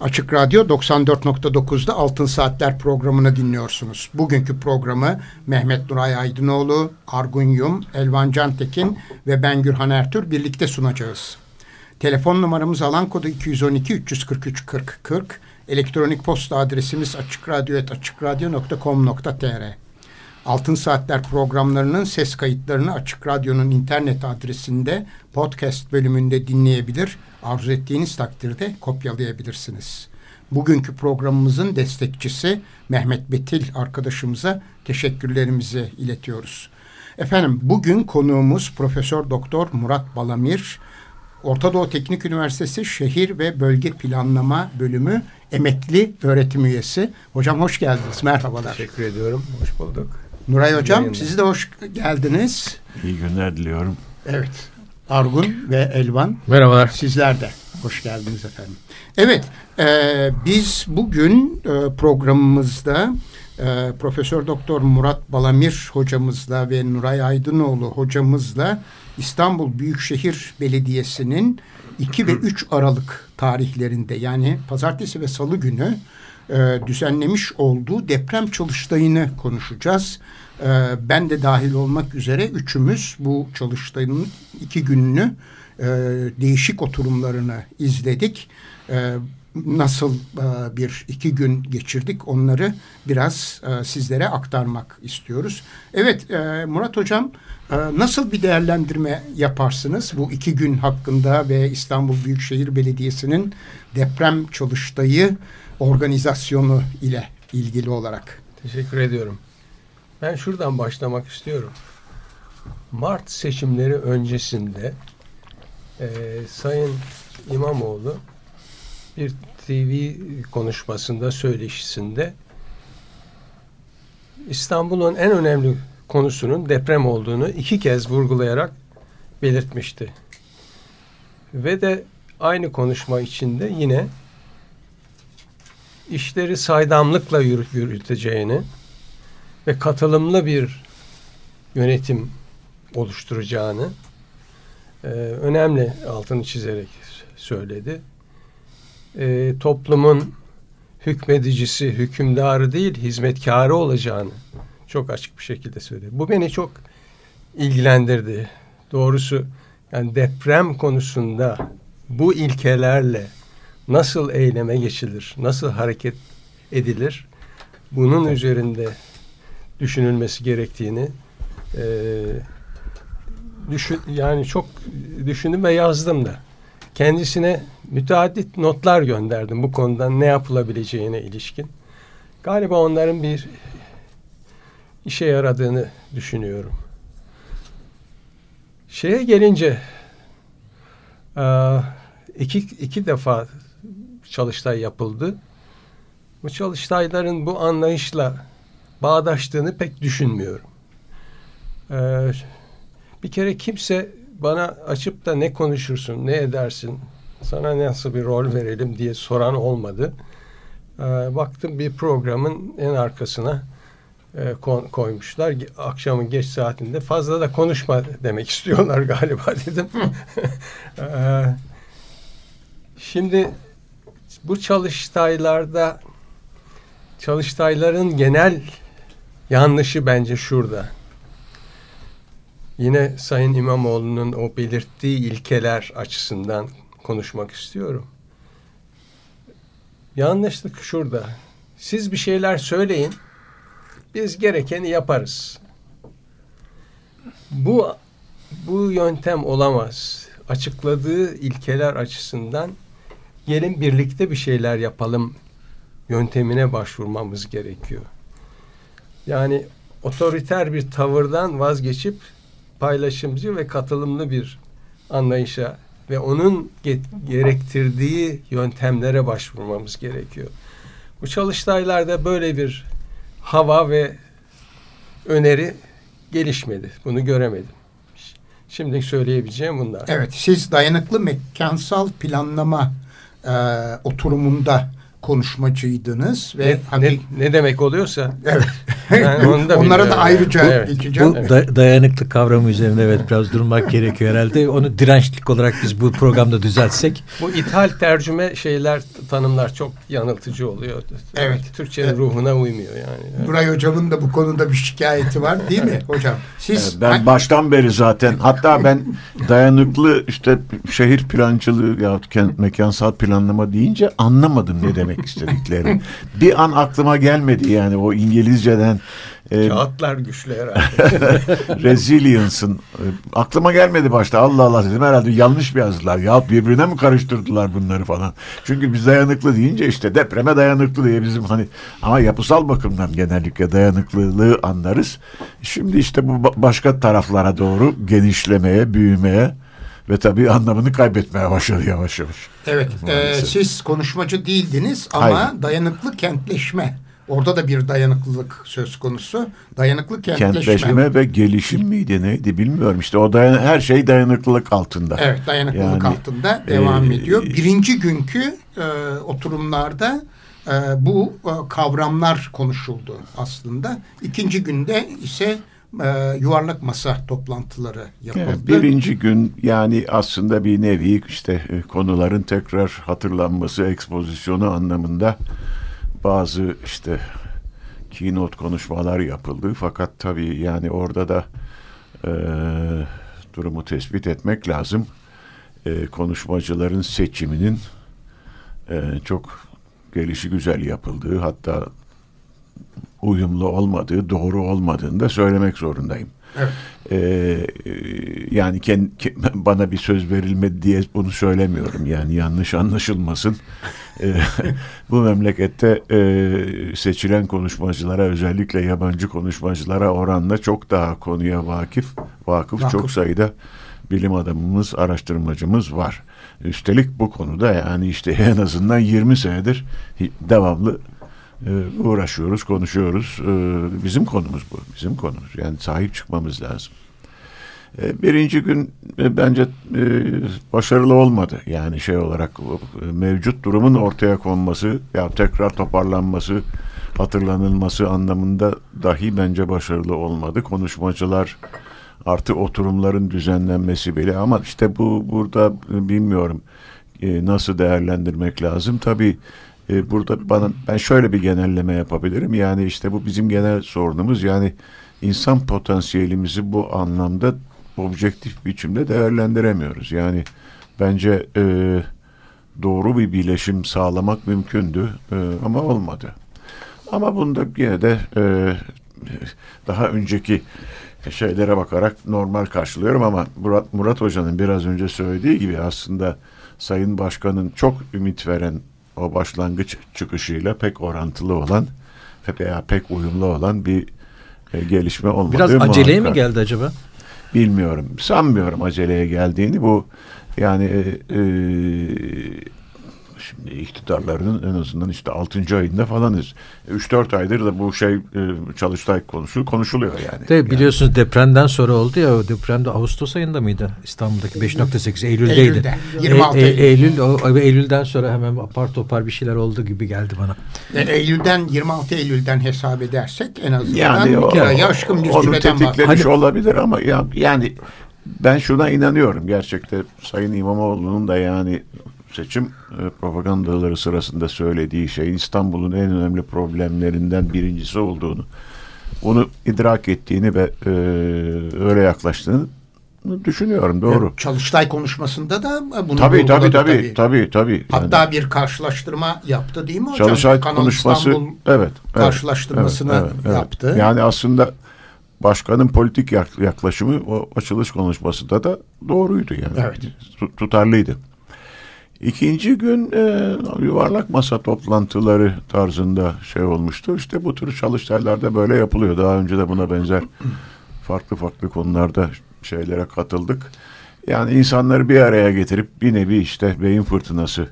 Açık Radyo 94.9'da Altın Saatler programını dinliyorsunuz. Bugünkü programı Mehmet Nuray Aydınoğlu, Argun Yum, Elvan Cantekin ve ben Gürhan Ertür birlikte sunacağız. Telefon numaramız alan kodu 212 343 40 40. Elektronik posta adresimiz açıkradyo.com.tr Altın Saatler programlarının ses kayıtlarını Açık Radyo'nun internet adresinde podcast bölümünde dinleyebilir, arzu ettiğiniz takdirde kopyalayabilirsiniz. Bugünkü programımızın destekçisi Mehmet Betil arkadaşımıza teşekkürlerimizi iletiyoruz. Efendim bugün konuğumuz Profesör Doktor Murat Balamir, Orta Doğu Teknik Üniversitesi Şehir ve Bölge Planlama Bölümü emekli öğretim üyesi. Hocam hoş geldiniz. Merhabalar. Teşekkür ediyorum. Hoş bulduk. Nuray Hocam Yayında. siz de hoş geldiniz. İyi günler diliyorum. Evet. Argun ve Elvan. Merhabalar. Sizler de hoş geldiniz efendim. Evet, e, biz bugün e, programımızda e, Profesör Doktor Murat Balamir hocamızla ve Nuray Aydınoğlu hocamızla İstanbul Büyükşehir Belediyesi'nin 2 ve 3 Aralık tarihlerinde yani pazartesi ve salı günü e, düzenlemiş olduğu deprem çalıştayını konuşacağız. E, ben de dahil olmak üzere üçümüz bu çalıştayının iki gününü e, değişik oturumlarını izledik. E, nasıl e, bir iki gün geçirdik onları biraz e, sizlere aktarmak istiyoruz. Evet e, Murat Hocam e, nasıl bir değerlendirme yaparsınız bu iki gün hakkında ve İstanbul Büyükşehir Belediyesi'nin deprem çalıştayı organizasyonu ile ilgili olarak. Teşekkür ediyorum. Ben şuradan başlamak istiyorum. Mart seçimleri öncesinde e, Sayın İmamoğlu bir TV konuşmasında, söyleşisinde İstanbul'un en önemli konusunun deprem olduğunu iki kez vurgulayarak belirtmişti. Ve de aynı konuşma içinde yine işleri saydamlıkla yürüteceğini ve katılımlı bir yönetim oluşturacağını e, önemli altını çizerek söyledi. E, toplumun hükmedicisi, hükümdarı değil, hizmetkarı olacağını çok açık bir şekilde söyledi. Bu beni çok ilgilendirdi. Doğrusu yani deprem konusunda bu ilkelerle nasıl eyleme geçilir, nasıl hareket edilir bunun üzerinde düşünülmesi gerektiğini e, düşün, yani çok düşündüm ve yazdım da. Kendisine müteaddit notlar gönderdim bu konudan ne yapılabileceğine ilişkin. Galiba onların bir işe yaradığını düşünüyorum. Şeye gelince iki, iki defa çalıştay yapıldı. Bu çalıştayların bu anlayışla bağdaştığını pek düşünmüyorum. Ee, bir kere kimse bana açıp da ne konuşursun, ne edersin, sana nasıl bir rol verelim diye soran olmadı. Ee, baktım bir programın en arkasına e, koymuşlar. Akşamın geç saatinde fazla da konuşma demek istiyorlar galiba dedim. ee, şimdi bu çalıştaylarda çalıştayların genel yanlışı bence şurada. Yine Sayın İmamoğlu'nun o belirttiği ilkeler açısından konuşmak istiyorum. Yanlışlık şurada. Siz bir şeyler söyleyin. Biz gerekeni yaparız. Bu bu yöntem olamaz. Açıkladığı ilkeler açısından gelin birlikte bir şeyler yapalım yöntemine başvurmamız gerekiyor. Yani otoriter bir tavırdan vazgeçip paylaşımcı ve katılımlı bir anlayışa ve onun gerektirdiği yöntemlere başvurmamız gerekiyor. Bu çalıştaylarda böyle bir hava ve öneri gelişmedi. Bunu göremedim. Şimdi söyleyebileceğim bunlar. Evet, siz dayanıklı mekansal planlama e, oturumunda konuşmacıydınız ve Ne, hafif- ne, ne demek oluyorsa. evet. Yani onu da Onlara da ayrıca Evet. geçeceğim. Bu da- dayanıklık kavramı üzerinde evet biraz durmak gerekiyor herhalde. Onu dirençlik olarak biz bu programda düzeltsek. Bu ithal tercüme şeyler, tanımlar çok yanıltıcı oluyor. Evet. Türkçenin Evet. ruhuna uymuyor yani. Nuray Hocam'ın da bu konuda bir şikayeti var değil mi hocam? Siz Ben baştan beri zaten hatta ben dayanıklı işte şehir plancılığı ya kent mekansal planlama deyince anlamadım ne demek istediklerini. Bir an aklıma gelmedi yani o İngilizceden e, Kağıtlar güçlü herhalde. resilience'ın e, aklıma gelmedi başta Allah Allah dedim herhalde yanlış mı yazdılar ya birbirine mi karıştırdılar bunları falan. Çünkü biz dayanıklı deyince işte depreme dayanıklı diye bizim hani ama yapısal bakımdan genellikle dayanıklılığı anlarız. Şimdi işte bu ba- başka taraflara doğru genişlemeye, büyümeye ve tabii anlamını kaybetmeye başladı yavaş yavaş. evet e, siz konuşmacı değildiniz ama Hayır. dayanıklı kentleşme. Orada da bir dayanıklılık söz konusu. Dayanıklı kentleşme. Kentleşme ve gelişim miydi neydi bilmiyorum. İşte o dayan her şey dayanıklılık altında. Evet dayanıklılık Yani, altında devam e, ediyor. Birinci günkü e, oturumlarda e, bu e, kavramlar konuşuldu aslında. İkinci günde ise e, yuvarlak masa toplantıları yapıldı. Evet, birinci gün yani aslında bir nevi işte e, konuların tekrar hatırlanması, ekspozisyonu anlamında bazı işte keynote konuşmalar yapıldı. Fakat tabii yani orada da e, durumu tespit etmek lazım. E, konuşmacıların seçiminin e, çok gelişi güzel yapıldığı hatta uyumlu olmadığı, doğru olmadığını da söylemek zorundayım. Evet. Ee, yani ken- ke- bana bir söz verilmedi diye bunu söylemiyorum. Yani yanlış anlaşılmasın. Ee, bu memlekette e, seçilen konuşmacılara özellikle yabancı konuşmacılara oranla çok daha konuya vakıf, vakıf, Vakıf. çok sayıda bilim adamımız, araştırmacımız var. Üstelik bu konuda yani işte en azından 20 senedir devamlı uğraşıyoruz, konuşuyoruz. E, bizim konumuz bu, bizim konumuz. Yani sahip çıkmamız lazım. E, birinci gün e, bence e, başarılı olmadı. Yani şey olarak mevcut durumun ortaya konması, ya tekrar toparlanması, hatırlanılması anlamında dahi bence başarılı olmadı. Konuşmacılar artı oturumların düzenlenmesi bile ama işte bu burada e, bilmiyorum nasıl değerlendirmek lazım. Tabii e, burada bana ben şöyle bir genelleme yapabilirim. Yani işte bu bizim genel sorunumuz. Yani insan potansiyelimizi bu anlamda objektif biçimde değerlendiremiyoruz. Yani bence e, doğru bir bileşim sağlamak mümkündü e, ama olmadı. Ama bunda yine de e, daha önceki şeylere bakarak normal karşılıyorum ama Murat, Murat Hoca'nın biraz önce söylediği gibi aslında Sayın Başkan'ın çok ümit veren o başlangıç çıkışıyla pek orantılı olan veya pek uyumlu olan bir e, gelişme olmadı. Biraz aceleye mi muhakkak. geldi acaba? Bilmiyorum. Sanmıyorum aceleye geldiğini. Bu yani e, e, şimdi iktidarlarının en azından işte 6. ayında falanız. 3-4 aydır da bu şey e, Çalıştay konusu konuşuluyor yani. De biliyorsunuz depremden sonra oldu ya o depremde Ağustos ayında mıydı? İstanbul'daki 5.8 Eylül'deydi. Eylül'de, 26 E- e- Eylül. Eylül o, Eylül'den sonra hemen apar topar bir şeyler oldu gibi geldi bana. E, Eylül'den 26 Eylül'den hesap edersek en azından Yani o, bir ayı aşkın bir onu süreden tetiklemiş bahsediyoruz. olabilir ama ya, yani ben şuna inanıyorum gerçekten Sayın İmamoğlu'nun da yani seçim e, propagandaları sırasında söylediği şey İstanbul'un en önemli problemlerinden birincisi olduğunu onu idrak ettiğini ve e, öyle yaklaştığını düşünüyorum doğru. Çalıştay konuşmasında da bunu Tabii tabii tabii tabii tabii. Yani Hatta bir karşılaştırma yaptı değil mi hocam? Çalışay Kanal konuşması İstanbul evet, evet, karşılaştırmasını evet, evet, yaptı. Yani aslında başkanın politik yak- yaklaşımı o açılış konuşmasında da doğruydu yani. Evet. Tu- Tutarlıydı. İkinci gün e, yuvarlak masa toplantıları tarzında şey olmuştu. İşte bu tür çalıştaylarda böyle yapılıyor. Daha önce de buna benzer farklı farklı konularda şeylere katıldık. Yani insanları bir araya getirip bir nevi işte beyin fırtınası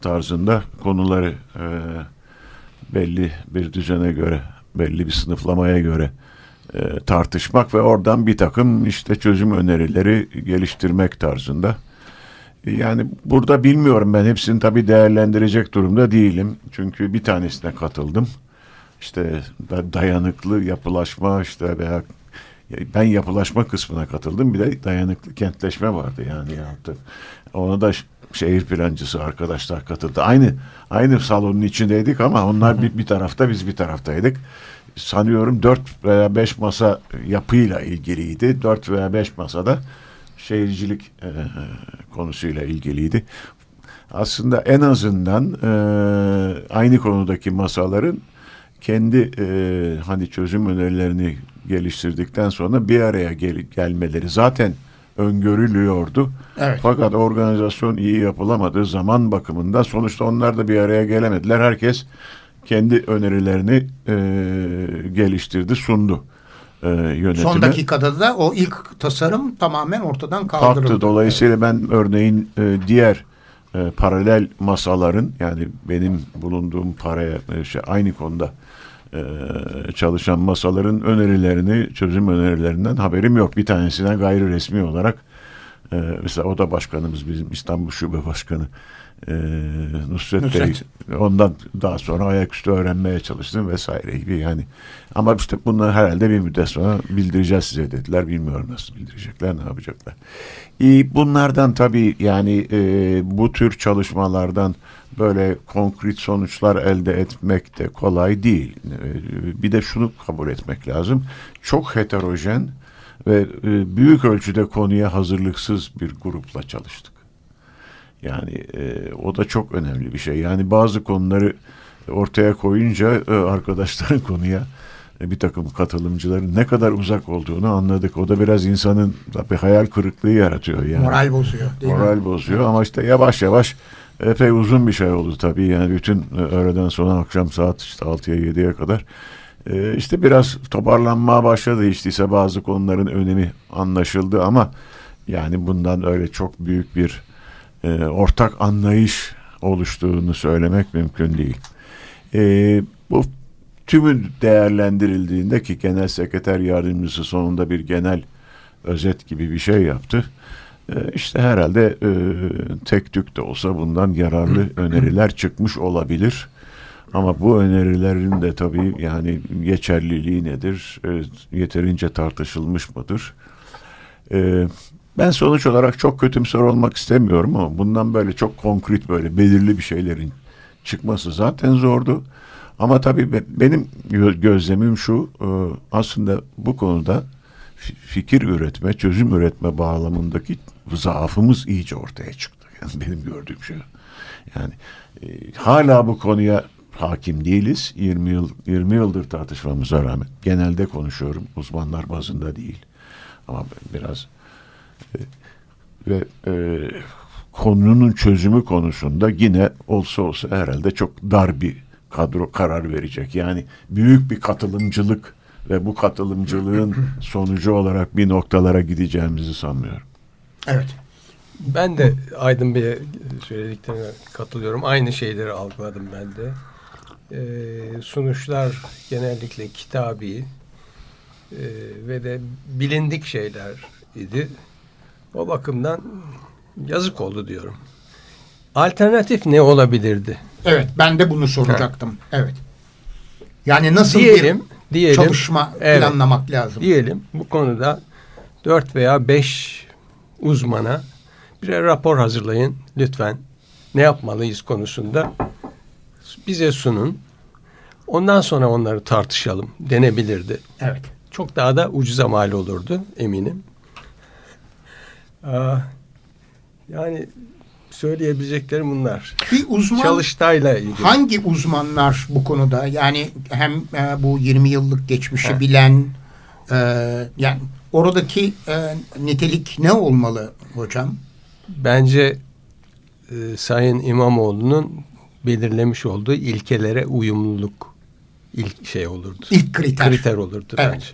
tarzında konuları e, belli bir düzene göre, belli bir sınıflamaya göre e, tartışmak ve oradan bir takım işte çözüm önerileri geliştirmek tarzında. Yani burada bilmiyorum ben hepsini tabii değerlendirecek durumda değilim. Çünkü bir tanesine katıldım. İşte dayanıklı yapılaşma işte veya ben yapılaşma kısmına katıldım. Bir de dayanıklı kentleşme vardı yani yaptı. Ona da şehir plancısı arkadaşlar katıldı. Aynı aynı salonun içindeydik ama onlar bir, bir tarafta biz bir taraftaydık. Sanıyorum dört veya beş masa yapıyla ilgiliydi. Dört veya beş masada şehircilik e, konusuyla ilgiliydi. Aslında en azından e, aynı konudaki masaların kendi e, hani çözüm önerilerini geliştirdikten sonra bir araya gel gelmeleri zaten öngörülüyordu. Evet. Fakat organizasyon iyi yapılamadığı zaman bakımında sonuçta onlar da bir araya gelemediler. Herkes kendi önerilerini e, geliştirdi, sundu e, yönetime. Son dakikada da o ilk tasarım tamamen ortadan kaldırıldı. Kalktı. Dolayısıyla ben örneğin e, diğer e, paralel masaların yani benim bulunduğum paraya e, şey, aynı konuda e, çalışan masaların önerilerini, çözüm önerilerinden haberim yok. Bir tanesine gayri resmi olarak e, mesela o da başkanımız bizim İstanbul Şube Başkanı e, Nusret, Nusret. Bey ondan daha sonra ayaküstü öğrenmeye çalıştım vesaire gibi yani. Ama işte bunları herhalde bir müddet sonra bildireceğiz size dediler. Bilmiyorum nasıl bildirecekler ne yapacaklar. İyi, bunlardan tabii yani e, bu tür çalışmalardan böyle konkret sonuçlar elde etmek de kolay değil. E, bir de şunu kabul etmek lazım. Çok heterojen ve e, büyük ölçüde konuya hazırlıksız bir grupla çalıştık yani e, o da çok önemli bir şey. Yani bazı konuları ortaya koyunca e, arkadaşların konuya e, bir takım katılımcıların ne kadar uzak olduğunu anladık. O da biraz insanın bir hayal kırıklığı yaratıyor. Yani. Moral bozuyor değil Moral mi? bozuyor ama işte yavaş yavaş epey uzun bir şey oldu tabii. Yani bütün e, öğleden sonra akşam saat işte 6'ya 7'ye kadar e, işte biraz toparlanmaya başladı. İşte ise bazı konuların önemi anlaşıldı ama yani bundan öyle çok büyük bir e, ortak anlayış oluştuğunu söylemek mümkün değil. E, bu tümü değerlendirildiğinde ki genel sekreter yardımcısı sonunda bir genel özet gibi bir şey yaptı. E, işte herhalde e, tek tük de olsa bundan yararlı öneriler çıkmış olabilir. Ama bu önerilerin de tabii yani geçerliliği nedir? E, yeterince tartışılmış mıdır? E, ben sonuç olarak çok kötümser olmak istemiyorum ama bundan böyle çok konkret böyle belirli bir şeylerin çıkması zaten zordu. Ama tabii benim gözlemim şu e, aslında bu konuda fikir üretme, çözüm üretme bağlamındaki zaafımız iyice ortaya çıktı. Yani benim gördüğüm şey. Yani e, hala bu konuya hakim değiliz. 20 yıl 20 yıldır tartışmamıza rağmen genelde konuşuyorum uzmanlar bazında değil. Ama biraz ve e, konunun çözümü konusunda yine olsa olsa herhalde çok dar bir kadro karar verecek. Yani büyük bir katılımcılık ve bu katılımcılığın sonucu olarak bir noktalara gideceğimizi sanmıyorum. Evet. Ben de Aydın Bey'e söylediklerine katılıyorum. Aynı şeyleri algıladım ben de. Ee, sonuçlar genellikle kitabi e, ve de bilindik şeyler idi. O bakımdan yazık oldu diyorum. Alternatif ne olabilirdi? Evet ben de bunu soracaktım. Ha. Evet. Yani nasıl diyelim, bir diyelim, çalışma evet, planlamak lazım? Diyelim bu konuda dört veya beş uzmana birer rapor hazırlayın lütfen. Ne yapmalıyız konusunda bize sunun. Ondan sonra onları tartışalım denebilirdi. Evet. Çok daha da ucuza mal olurdu eminim. Aa, yani söyleyebileceklerim bunlar. Bir uzman Çalıştay'la ilgili. Hangi uzmanlar bu konuda? Yani hem e, bu 20 yıllık geçmişi ha. bilen e, yani oradaki e, nitelik ne olmalı hocam? Bence e, Sayın İmamoğlu'nun belirlemiş olduğu ilkelere uyumluluk ilk şey olurdu. İlk kriter. Kriter olurdu evet. bence.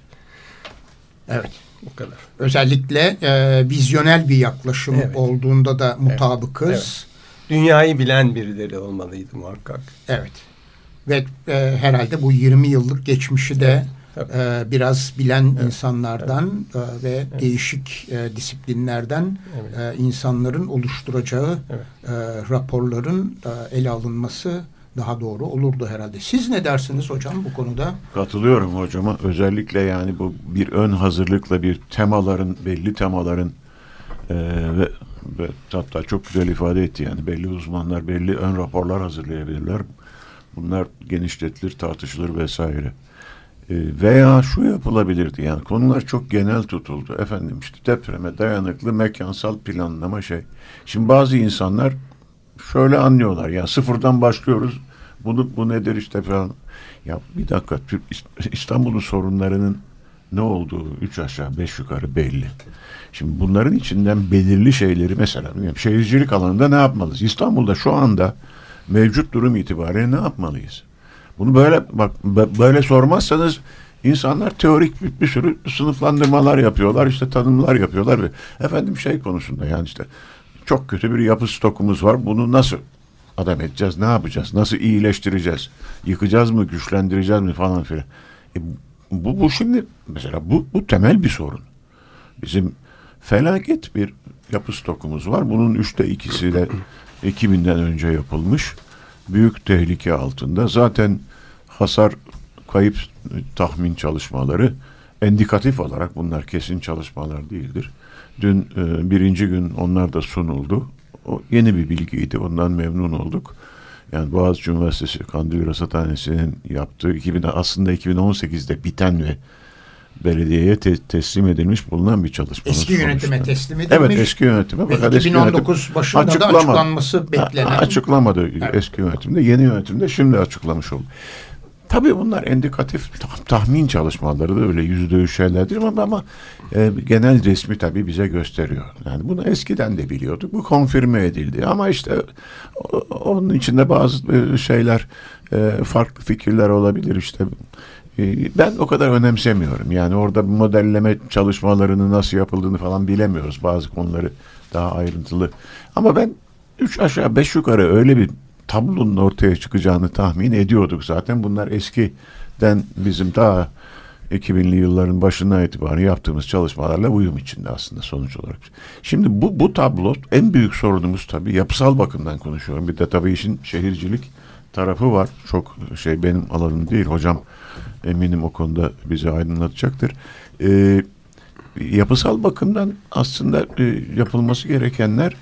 Evet. Bu kadar. Özellikle e, vizyonel bir yaklaşım evet. olduğunda da mutabıkız. Evet. Evet. Dünyayı bilen birileri olmalıydı muhakkak. Evet. Ve e, herhalde bu 20 yıllık geçmişi de Tabii. e, biraz bilen insanlardan e, ve değişik e, disiplinlerden Evet. e, insanların oluşturacağı Evet. e, raporların e, ele alınması daha doğru olurdu herhalde. Siz ne dersiniz hocam bu konuda? Katılıyorum hocama. Özellikle yani bu bir ön hazırlıkla bir temaların, belli temaların e, ve, ve hatta çok güzel ifade etti yani belli uzmanlar belli ön raporlar hazırlayabilirler. Bunlar genişletilir, tartışılır vesaire. E, veya şu yapılabilirdi yani konular çok genel tutuldu. Efendim işte depreme dayanıklı mekansal planlama şey. Şimdi bazı insanlar şöyle anlıyorlar ya sıfırdan başlıyoruz. Bunu bu nedir işte falan. Ya bir dakika İstanbul'un sorunlarının ne olduğu üç aşağı beş yukarı belli. Şimdi bunların içinden belirli şeyleri mesela yani şehircilik alanında ne yapmalıyız? İstanbul'da şu anda mevcut durum itibariyle ne yapmalıyız? Bunu böyle bak böyle sormazsanız insanlar teorik bir, bir sürü sınıflandırmalar yapıyorlar işte tanımlar yapıyorlar ve efendim şey konusunda yani işte çok kötü bir yapı stokumuz var. Bunu nasıl adam edeceğiz? Ne yapacağız? Nasıl iyileştireceğiz? Yıkacağız mı? Güçlendireceğiz mi? Falan filan. E, bu, bu şimdi mesela bu, bu temel bir sorun. Bizim felaket bir yapı stokumuz var. Bunun üçte ikisi de 2000'den önce yapılmış. Büyük tehlike altında. Zaten hasar kayıp tahmin çalışmaları endikatif olarak bunlar kesin çalışmalar değildir. Dün e, birinci gün onlar da sunuldu. O yeni bir bilgiydi. Ondan memnun olduk. Yani Boğaziçi Üniversitesi Kandil Rasathanesi'nin yaptığı 2000, aslında 2018'de biten ve belediyeye te- teslim edilmiş bulunan bir çalışma. Eski yönetime teslim edilmiş. Evet eski yönetime. Ve Fakat eski 2019 yönetim başında da açıklamadı. açıklanması beklenen. Açıklamadı Evet. eski yönetimde. Yeni yönetimde şimdi açıklamış oldu. Tabii bunlar endikatif tah- tahmin çalışmaları da öyle yüzde yüz şeylerdir ama, ama e, genel resmi tabii bize gösteriyor. Yani bunu eskiden de biliyorduk. Bu konfirme edildi ama işte o- onun içinde bazı e, şeyler e, farklı fikirler olabilir işte. E, Ben o kadar önemsemiyorum. Yani orada modelleme çalışmalarını nasıl yapıldığını falan bilemiyoruz. Bazı konuları daha ayrıntılı. Ama ben üç aşağı beş yukarı öyle bir tablonun ortaya çıkacağını tahmin ediyorduk zaten. Bunlar eskiden bizim daha 2000'li yılların başından itibaren yaptığımız çalışmalarla uyum içinde aslında sonuç olarak. Şimdi bu bu tablo en büyük sorunumuz tabii yapısal bakımdan konuşuyorum. Bir de tabii işin şehircilik tarafı var. Çok şey benim alanım değil. Hocam eminim o konuda bizi aydınlatacaktır. Ee, yapısal bakımdan aslında e, yapılması gerekenler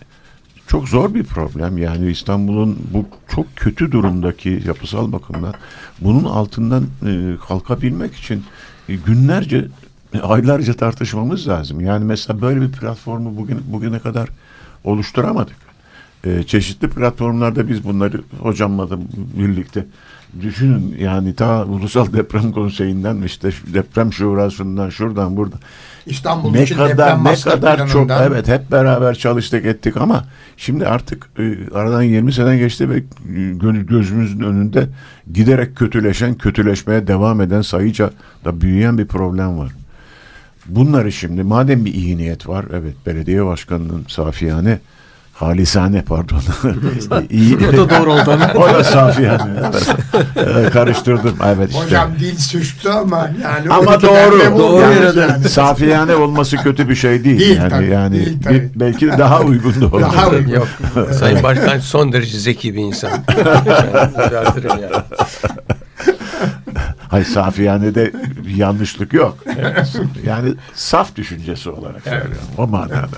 çok zor bir problem. Yani İstanbul'un bu çok kötü durumdaki yapısal bakımdan bunun altından e, kalkabilmek için e, günlerce, e, aylarca tartışmamız lazım. Yani mesela böyle bir platformu bugün bugüne kadar oluşturamadık. E, çeşitli platformlarda biz bunları hocamla da birlikte düşünün yani ta Ulusal Deprem Konseyi'nden işte deprem şurasından şuradan buradan İstanbul ne kadar deprem ne kadar çok planından evet hep beraber çalıştık ettik ama şimdi artık e, aradan 20 sene geçti ve e, gö- gözümüzün önünde giderek kötüleşen kötüleşmeye devam eden sayıca da büyüyen bir problem var. Bunları şimdi madem bir iyi niyet var evet belediye başkanının safiyane halisane pardon iyi O da doğru oldu o da safiyane evet. E, karıştırdım evet işte. Hocam dil suçtu ama yani Ama 12'den doğru. Doğru olmuyor yere Safiyane olması kötü bir şey değil. Değil yani tabii, yani değil bir- tabii. belki de daha uygun da olur. Daha uygun. Yok. Sayın Başkan son derece zeki bir insan. Yani. Hayır Safiyane'de bir yanlışlık yok. Yani saf düşüncesi olarak söylüyorum. O manada.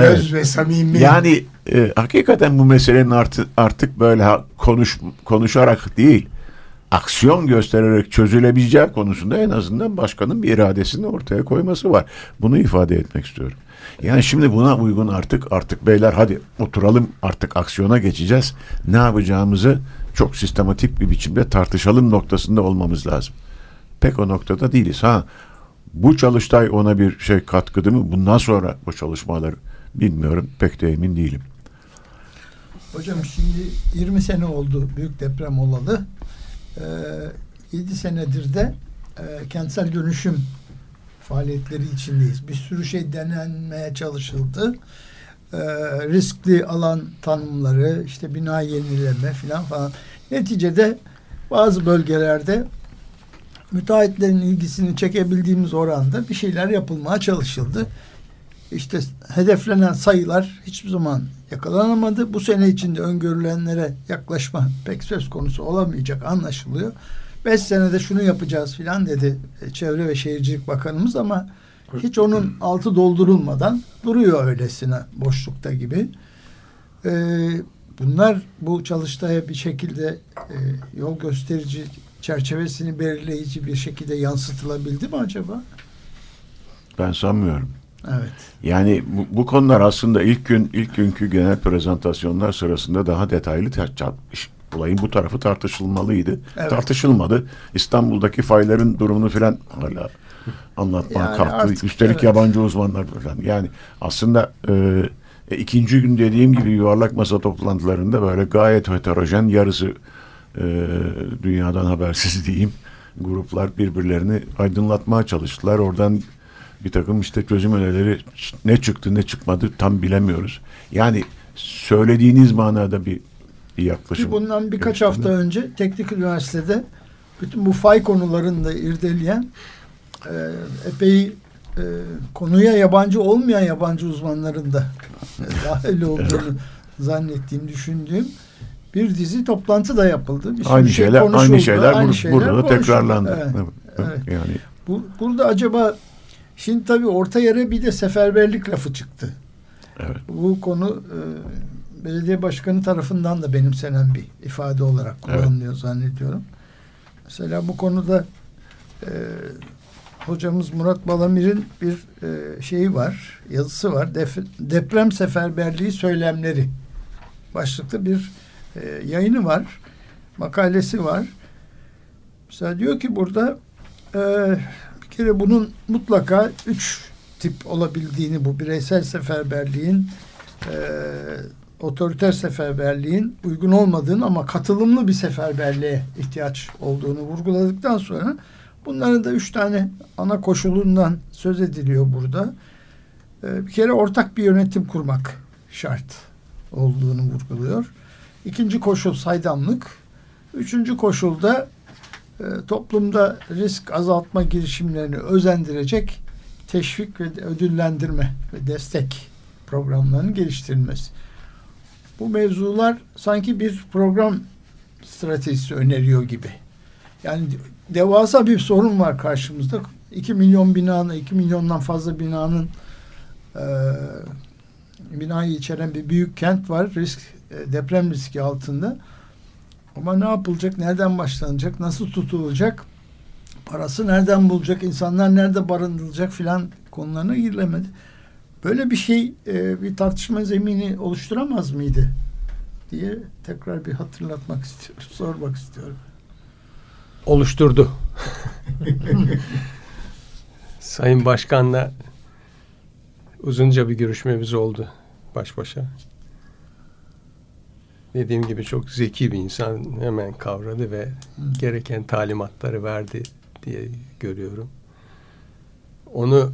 Öz ve samimi. Yani e, hakikaten bu meselenin artı, artık böyle konuş konuşarak değil aksiyon göstererek çözülebileceği konusunda en azından başkanın bir iradesini ortaya koyması var. Bunu ifade etmek istiyorum. Yani şimdi buna uygun artık artık beyler hadi oturalım artık aksiyona geçeceğiz. Ne yapacağımızı çok sistematik bir biçimde tartışalım noktasında olmamız lazım. Pek o noktada değiliz. Ha bu çalıştay ona bir şey katkıdı mı? Bundan sonra bu çalışmalar bilmiyorum. Pek de emin değilim. Hocam şimdi 20 sene oldu büyük deprem olalı. Ee, 7 senedir de e, kentsel dönüşüm faaliyetleri içindeyiz. Bir sürü şey denenmeye çalışıldı. Ee, riskli alan tanımları, işte bina yenileme filan falan. Neticede bazı bölgelerde müteahhitlerin ilgisini çekebildiğimiz oranda bir şeyler yapılmaya çalışıldı. İşte hedeflenen sayılar hiçbir zaman yakalanamadı. Bu sene içinde öngörülenlere yaklaşma pek söz konusu olamayacak anlaşılıyor. Beş senede şunu yapacağız filan dedi e, Çevre ve Şehircilik Bakanımız ama hiç onun altı doldurulmadan duruyor öylesine boşlukta gibi. Ee, bunlar bu çalıştaya bir şekilde e, yol gösterici çerçevesini belirleyici bir şekilde yansıtılabildi mi acaba? Ben sanmıyorum. Evet. Yani bu, bu konular aslında ilk gün ilk günkü genel prezentasyonlar sırasında daha detaylı tartış olayın bu tarafı tartışılmalıydı. Evet. Tartışılmadı. İstanbul'daki fayların durumunu filan hala anlatmaya Yani kalktı. artık, Üstelik evet. yabancı uzmanlar falan. Yani aslında e, e, ikinci gün dediğim gibi yuvarlak masa toplantılarında böyle gayet heterojen yarısı e, dünyadan habersiz diyeyim gruplar birbirlerini aydınlatmaya çalıştılar. Oradan bir takım işte çözüm önerileri ne çıktı ne çıkmadı tam bilemiyoruz. Yani söylediğiniz manada bir, bir yaklaşım. Bundan birkaç hafta önce Teknik Üniversitede bütün bu fay konularını da irdeleyen e, epey e, konuya yabancı olmayan yabancı uzmanların da dahil olduğunu zannettiğim, düşündüğüm bir dizi toplantı da yapıldı. Bir aynı şey şeyler aynı şeyler, aynı şeyler burada da tekrarlandı. Evet, evet. Yani Bu, burada acaba şimdi tabii orta yere bir de seferberlik lafı çıktı. evet. Bu konu e, belediye başkanı tarafından da benimsenen bir ifade olarak kullanılıyor zannediyorum. Mesela bu konuda e, hocamız Murat Balamir'in bir e, şeyi var, yazısı var. Def- deprem seferberliği söylemleri başlıklı bir e, yayını var. Makalesi var. Mesela diyor ki burada e, kere bunun mutlaka üç tip olabildiğini bu bireysel seferberliğin e, otoriter seferberliğin uygun olmadığını ama katılımlı bir seferberliğe ihtiyaç olduğunu vurguladıktan sonra bunların da üç tane ana koşulundan söz ediliyor burada. E, bir kere ortak bir yönetim kurmak şart olduğunu vurguluyor. İkinci koşul saydamlık. Üçüncü koşulda toplumda risk azaltma girişimlerini özendirecek teşvik ve ödüllendirme ve destek programlarının geliştirilmesi. Bu mevzular sanki bir program stratejisi öneriyor gibi. Yani devasa bir sorun var karşımızda. 2 milyon binanın, 2 milyondan fazla binanın e, binayı içeren bir büyük kent var. Risk e, deprem riski altında. Ama ne yapılacak? Nereden başlanacak? Nasıl tutulacak? Parası nereden bulacak? insanlar nerede barındırılacak filan konularına girilemedi. Böyle bir şey e, bir tartışma zemini oluşturamaz mıydı? diye tekrar bir hatırlatmak istiyorum. Sormak istiyorum. oluşturdu. Sayın Başkan'la uzunca bir görüşmemiz oldu baş başa. Dediğim gibi çok zeki bir insan hemen kavradı ve gereken talimatları verdi diye görüyorum. Onu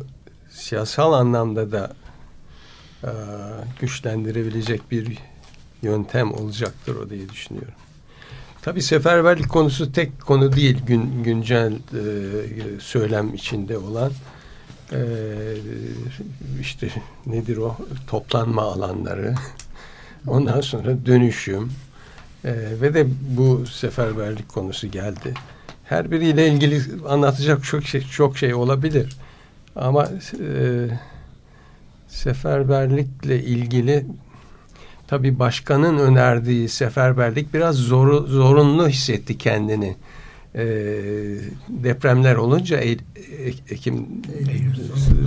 siyasal anlamda da e, güçlendirebilecek bir yöntem olacaktır o diye düşünüyorum. Tabii seferberlik konusu tek konu değil gün, güncel e, söylem içinde olan e, işte nedir o toplanma alanları ondan sonra dönüşüm e, ve de bu seferberlik konusu geldi. Her biriyle ilgili anlatacak çok şey, çok şey olabilir ama e, seferberlikle ilgili tabii başkanın önerdiği seferberlik biraz zoru, zorunlu hissetti kendini. E, depremler olunca Eylül, Ekim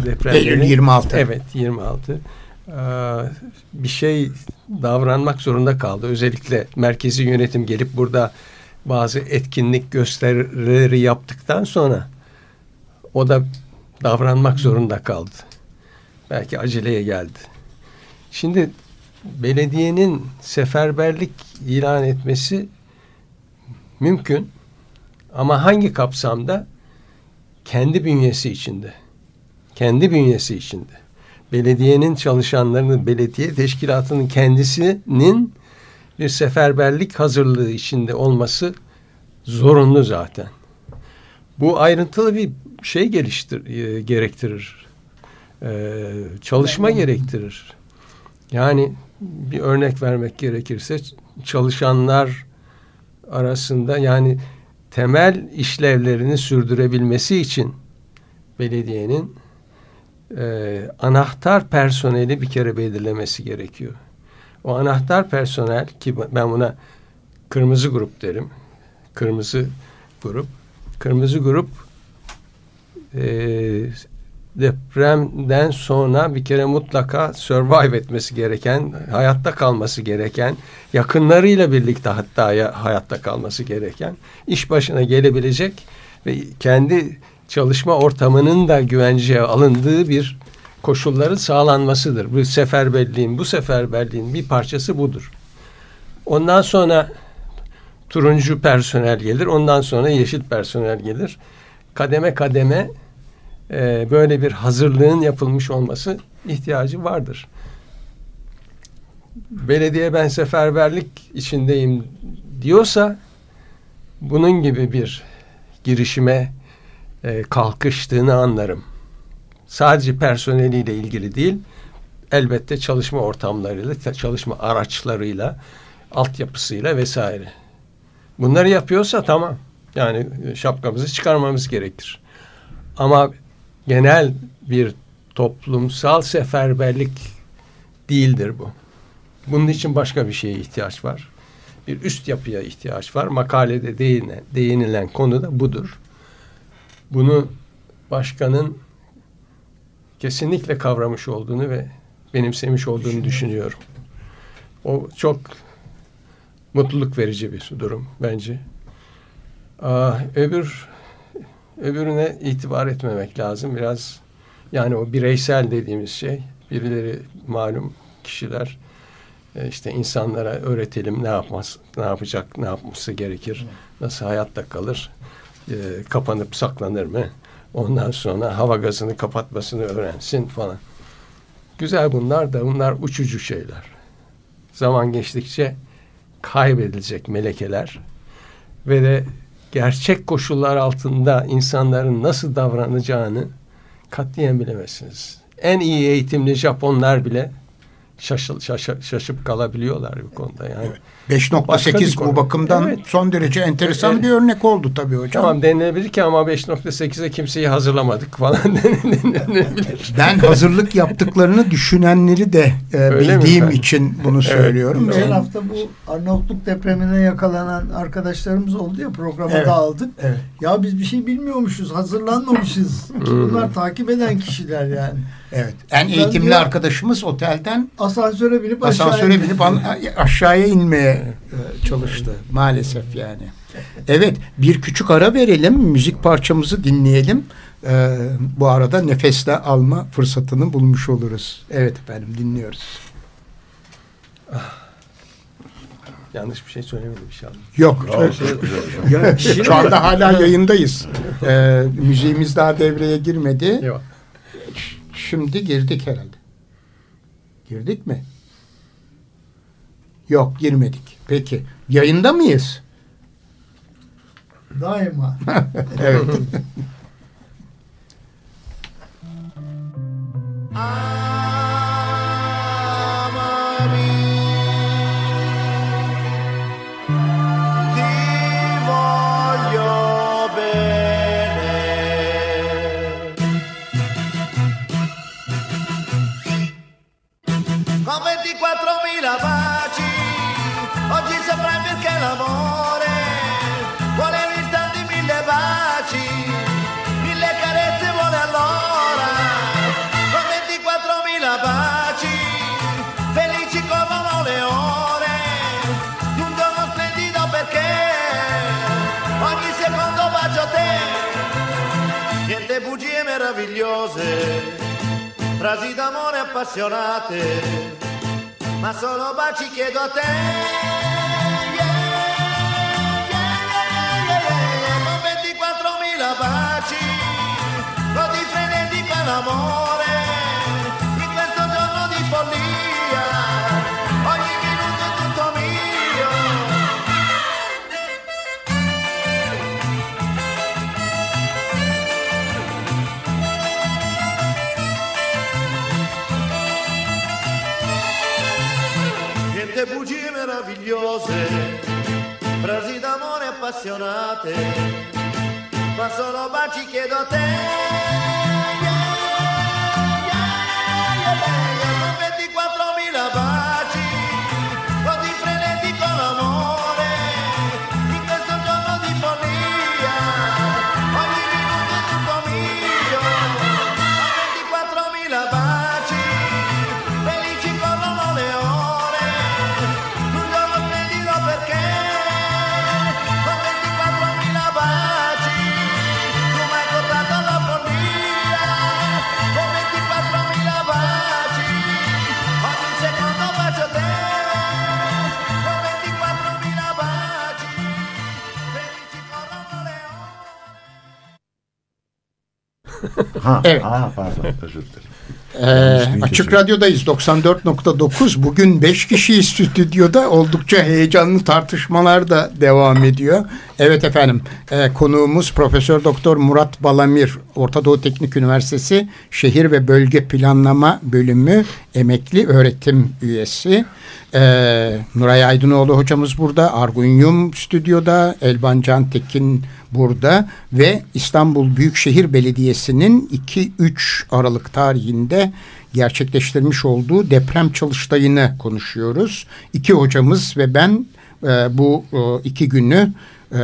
depremleri. Eylül 26. Evet 26. Ee, bir şey davranmak zorunda kaldı. Özellikle merkezi yönetim gelip burada bazı etkinlik gösterileri yaptıktan sonra o da davranmak zorunda kaldı. Belki aceleye geldi. Şimdi belediyenin seferberlik ilan etmesi mümkün ama hangi kapsamda? Kendi bünyesi içinde. Kendi bünyesi içinde. Belediyenin çalışanlarının, belediye teşkilatının kendisinin bir seferberlik hazırlığı içinde olması zorunlu zaten. Bu ayrıntılı bir şey geliştir e, gerektirir. E, çalışma gerektirir. Yani bir örnek vermek gerekirse çalışanlar arasında yani temel işlevlerini sürdürebilmesi için belediyenin e, anahtar personeli bir kere belirlemesi gerekiyor. O anahtar personel ki ben buna kırmızı grup derim. Kırmızı grup. Kırmızı grup e, depremden sonra bir kere mutlaka survive etmesi gereken, hayatta kalması gereken, yakınlarıyla birlikte hatta ya, hayatta kalması gereken, iş başına gelebilecek ve kendi çalışma ortamının da güvenceye alındığı bir koşulların sağlanmasıdır. Bu seferberliğin, bu seferberliğin bir parçası budur. Ondan sonra turuncu personel gelir, ondan sonra yeşil personel gelir. Kademe kademe e, böyle bir hazırlığın yapılmış olması ihtiyacı vardır. Belediye ben seferberlik içindeyim diyorsa bunun gibi bir girişime e, kalkıştığını anlarım. Sadece personeliyle ilgili değil, elbette çalışma ortamlarıyla, çalışma araçlarıyla, altyapısıyla vesaire. Bunları yapıyorsa tamam. Yani şapkamızı çıkarmamız gerekir. Ama genel bir toplumsal seferberlik değildir bu. Bunun için başka bir şeye ihtiyaç var. Bir üst yapıya ihtiyaç var. Makalede değinilen, değinilen konu da budur. Bunu başkanın kesinlikle kavramış olduğunu ve benimsemiş olduğunu düşünüyorum. O çok mutluluk verici bir durum bence. Aa, öbür öbürüne itibar etmemek lazım. Biraz yani o bireysel dediğimiz şey birileri malum kişiler e, işte insanlara öğretelim ne yapmaz, ne yapacak, ne yapması gerekir, nasıl hayatta kalır, e, kapanıp saklanır mı? Ondan sonra hava gazını kapatmasını öğrensin falan. Güzel bunlar da bunlar uçucu şeyler. Zaman geçtikçe kaybedilecek melekeler ve de gerçek koşullar altında insanların nasıl davranacağını katliyen bilemezsiniz. En iyi eğitimli Japonlar bile şaşıl, şaş, şaşıp kalabiliyorlar bu konuda yani. Evet. 5.8 bu bakımdan evet. son derece enteresan evet. bir örnek oldu tabii hocam. Tamam denilebilir ki ama 5.8'e kimseyi hazırlamadık falan denilebilir. Ben hazırlık yaptıklarını düşünenleri de e, bildiğim için bunu evet. söylüyorum. Geçen hafta bu Arnavutluk depremine yakalanan arkadaşlarımız oldu ya programa evet. dağıldık. Evet. Ya biz bir şey bilmiyormuşuz, hazırlanmamışız. Bunlar takip eden kişiler yani. Evet. En eğitimli diyor, arkadaşımız otelden asansöre binip asansöre binip aşağıya inmeye e, çalıştı maalesef yani. Evet bir küçük ara verelim müzik parçamızı dinleyelim. Ee, bu arada nefesle alma fırsatını bulmuş oluruz. Evet efendim dinliyoruz. Yanlış bir şey söylemedim inşallah. Yok. Şey, ya, şu anda hala yayındayız. Ee, müziğimiz daha devreye girmedi. Yok. Şimdi girdik herhalde. Girdik mi? Yok girmedik. Peki. Yayında mıyız? Daima. evet. meravigliose, frasi d'amore appassionate, ma solo baci chiedo a te. Con 24.000 baci, così frenetico l'amore, in questo giorno di follia, meravigliose, frasi d'amore appassionate, ma solo baci chiedo a te. Yeah, yeah, yeah, yeah, yeah, 24.000 baci, Ha, Evet. ha, pardon özür dilerim. Ee, açık Radyo'dayız 94.9. Bugün 5 kişi stüdyoda oldukça heyecanlı tartışmalar da devam ediyor. Evet efendim e, konuğumuz Profesör Doktor Murat Balamir Orta Doğu Teknik Üniversitesi Şehir ve Bölge Planlama Bölümü emekli öğretim üyesi. Ee, Nuray Aydınoğlu hocamız burada, Argun Yum stüdyoda, Elvan Can Tekin burada ve İstanbul Büyükşehir Belediyesi'nin 2-3 Aralık tarihinde gerçekleştirmiş olduğu deprem çalıştayını konuşuyoruz. İki hocamız ve ben e, bu e, iki günü e,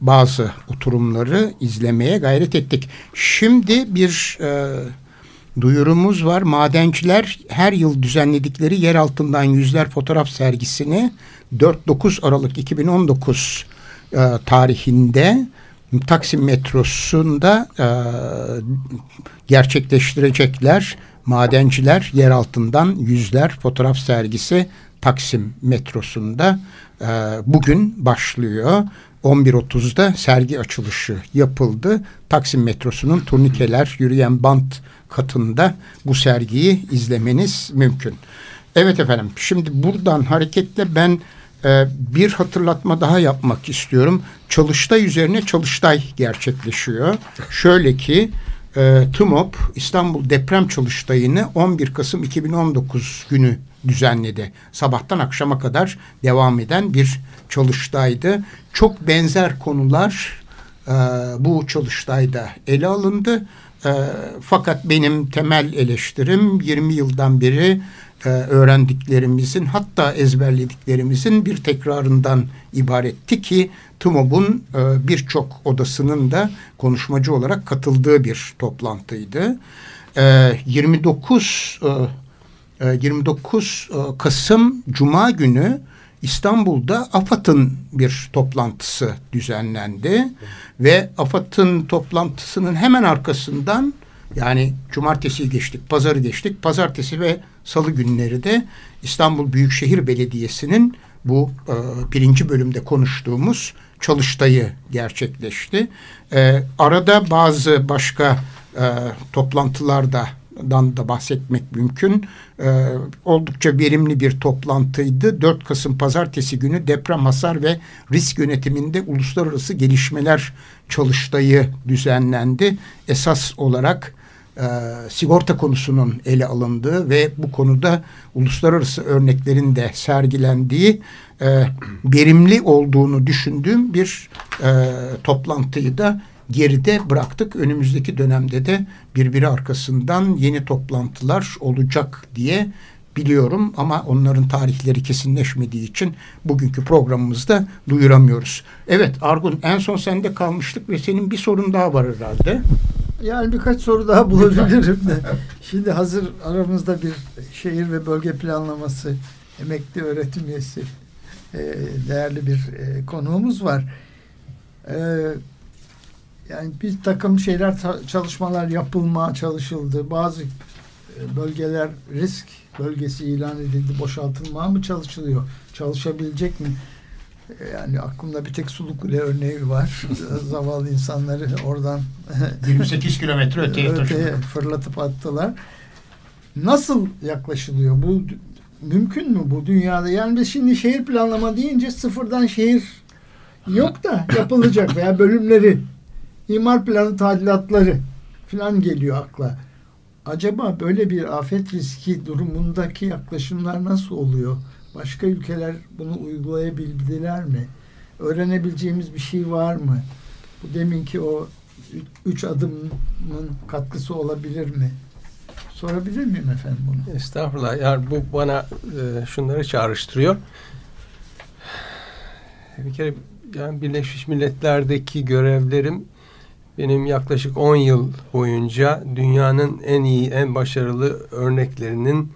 bazı oturumları izlemeye gayret ettik. Şimdi bir e, duyurumuz var. Madenciler her yıl düzenledikleri yer altından yüzler fotoğraf sergisini 4-9 Aralık 2019 e, tarihinde Taksim metrosunda e, gerçekleştirecekler. Madenciler yer altından yüzler fotoğraf sergisi Taksim metrosunda e, bugün başlıyor. 11.30'da sergi açılışı yapıldı. Taksim metrosunun turnikeler yürüyen bant katında bu sergiyi izlemeniz mümkün. Evet efendim şimdi buradan hareketle ben e, bir hatırlatma daha yapmak istiyorum. Çalıştay üzerine çalıştay gerçekleşiyor. Şöyle ki e, TMOP İstanbul Deprem Çalıştayı'nı 11 Kasım 2019 günü düzenledi. Sabahtan akşama kadar devam eden bir çalıştaydı. Çok benzer konular e, bu çalıştayda ele alındı. E, fakat benim temel eleştirim 20 yıldan beri e, öğrendiklerimizin hatta ezberlediklerimizin bir tekrarından ibaretti ki TMOB'un e, birçok odasının da konuşmacı olarak katıldığı bir toplantıydı. E, 29 e, e, 29 e, Kasım Cuma günü İstanbul'da AFAD'ın bir toplantısı düzenlendi ve AFAD'ın toplantısının hemen arkasından yani cumartesi geçtik, pazarı geçtik. Pazartesi ve salı günleri de İstanbul Büyükşehir Belediyesi'nin bu e, birinci bölümde konuştuğumuz çalıştayı gerçekleşti. E, arada bazı başka e, toplantılardan da bahsetmek mümkün. E, oldukça verimli bir toplantıydı. 4 Kasım Pazartesi günü deprem hasar ve risk yönetiminde uluslararası gelişmeler çalıştayı düzenlendi. Esas olarak e, sigorta konusunun ele alındığı ve bu konuda uluslararası örneklerin de sergilendiği e, verimli olduğunu düşündüğüm bir e, toplantıyı da geride bıraktık. Önümüzdeki dönemde de birbiri arkasından yeni toplantılar olacak diye biliyorum ama onların tarihleri kesinleşmediği için bugünkü programımızda duyuramıyoruz. Evet Argun en son sende kalmıştık ve senin bir sorun daha var herhalde. Yani birkaç soru daha bulabilirim de. Şimdi hazır aramızda bir şehir ve bölge planlaması emekli öğretim üyesi e, değerli bir e, konuğumuz var. E, yani bir takım şeyler çalışmalar yapılmaya çalışıldı. Bazı e, bölgeler risk bölgesi ilan edildi. Boşaltılmaya mı çalışılıyor? Çalışabilecek mi? E, Yani aklımda bir tek Sulukule örneği var. Zavallı insanları oradan 28 kilometre öteye öteye fırlatıp attılar. Nasıl yaklaşılıyor? Bu mümkün mü bu dünyada? Yani biz şimdi şehir planlama deyince sıfırdan şehir yok da yapılacak veya bölümleri, imar planı tadilatları falan geliyor akla. Acaba böyle bir afet riski durumundaki yaklaşımlar nasıl oluyor? Başka ülkeler bunu uygulayabildiler mi? Öğrenebileceğimiz bir şey var mı? Bu deminki o üç adımın katkısı olabilir mi? Sorabilir miyim efendim bunu? Estağfurullah. Yani bu bana e, şunları çağrıştırıyor. Bir kere yani Birleşmiş Milletler'deki görevlerim benim yaklaşık 10 yıl boyunca dünyanın en iyi, en başarılı örneklerinin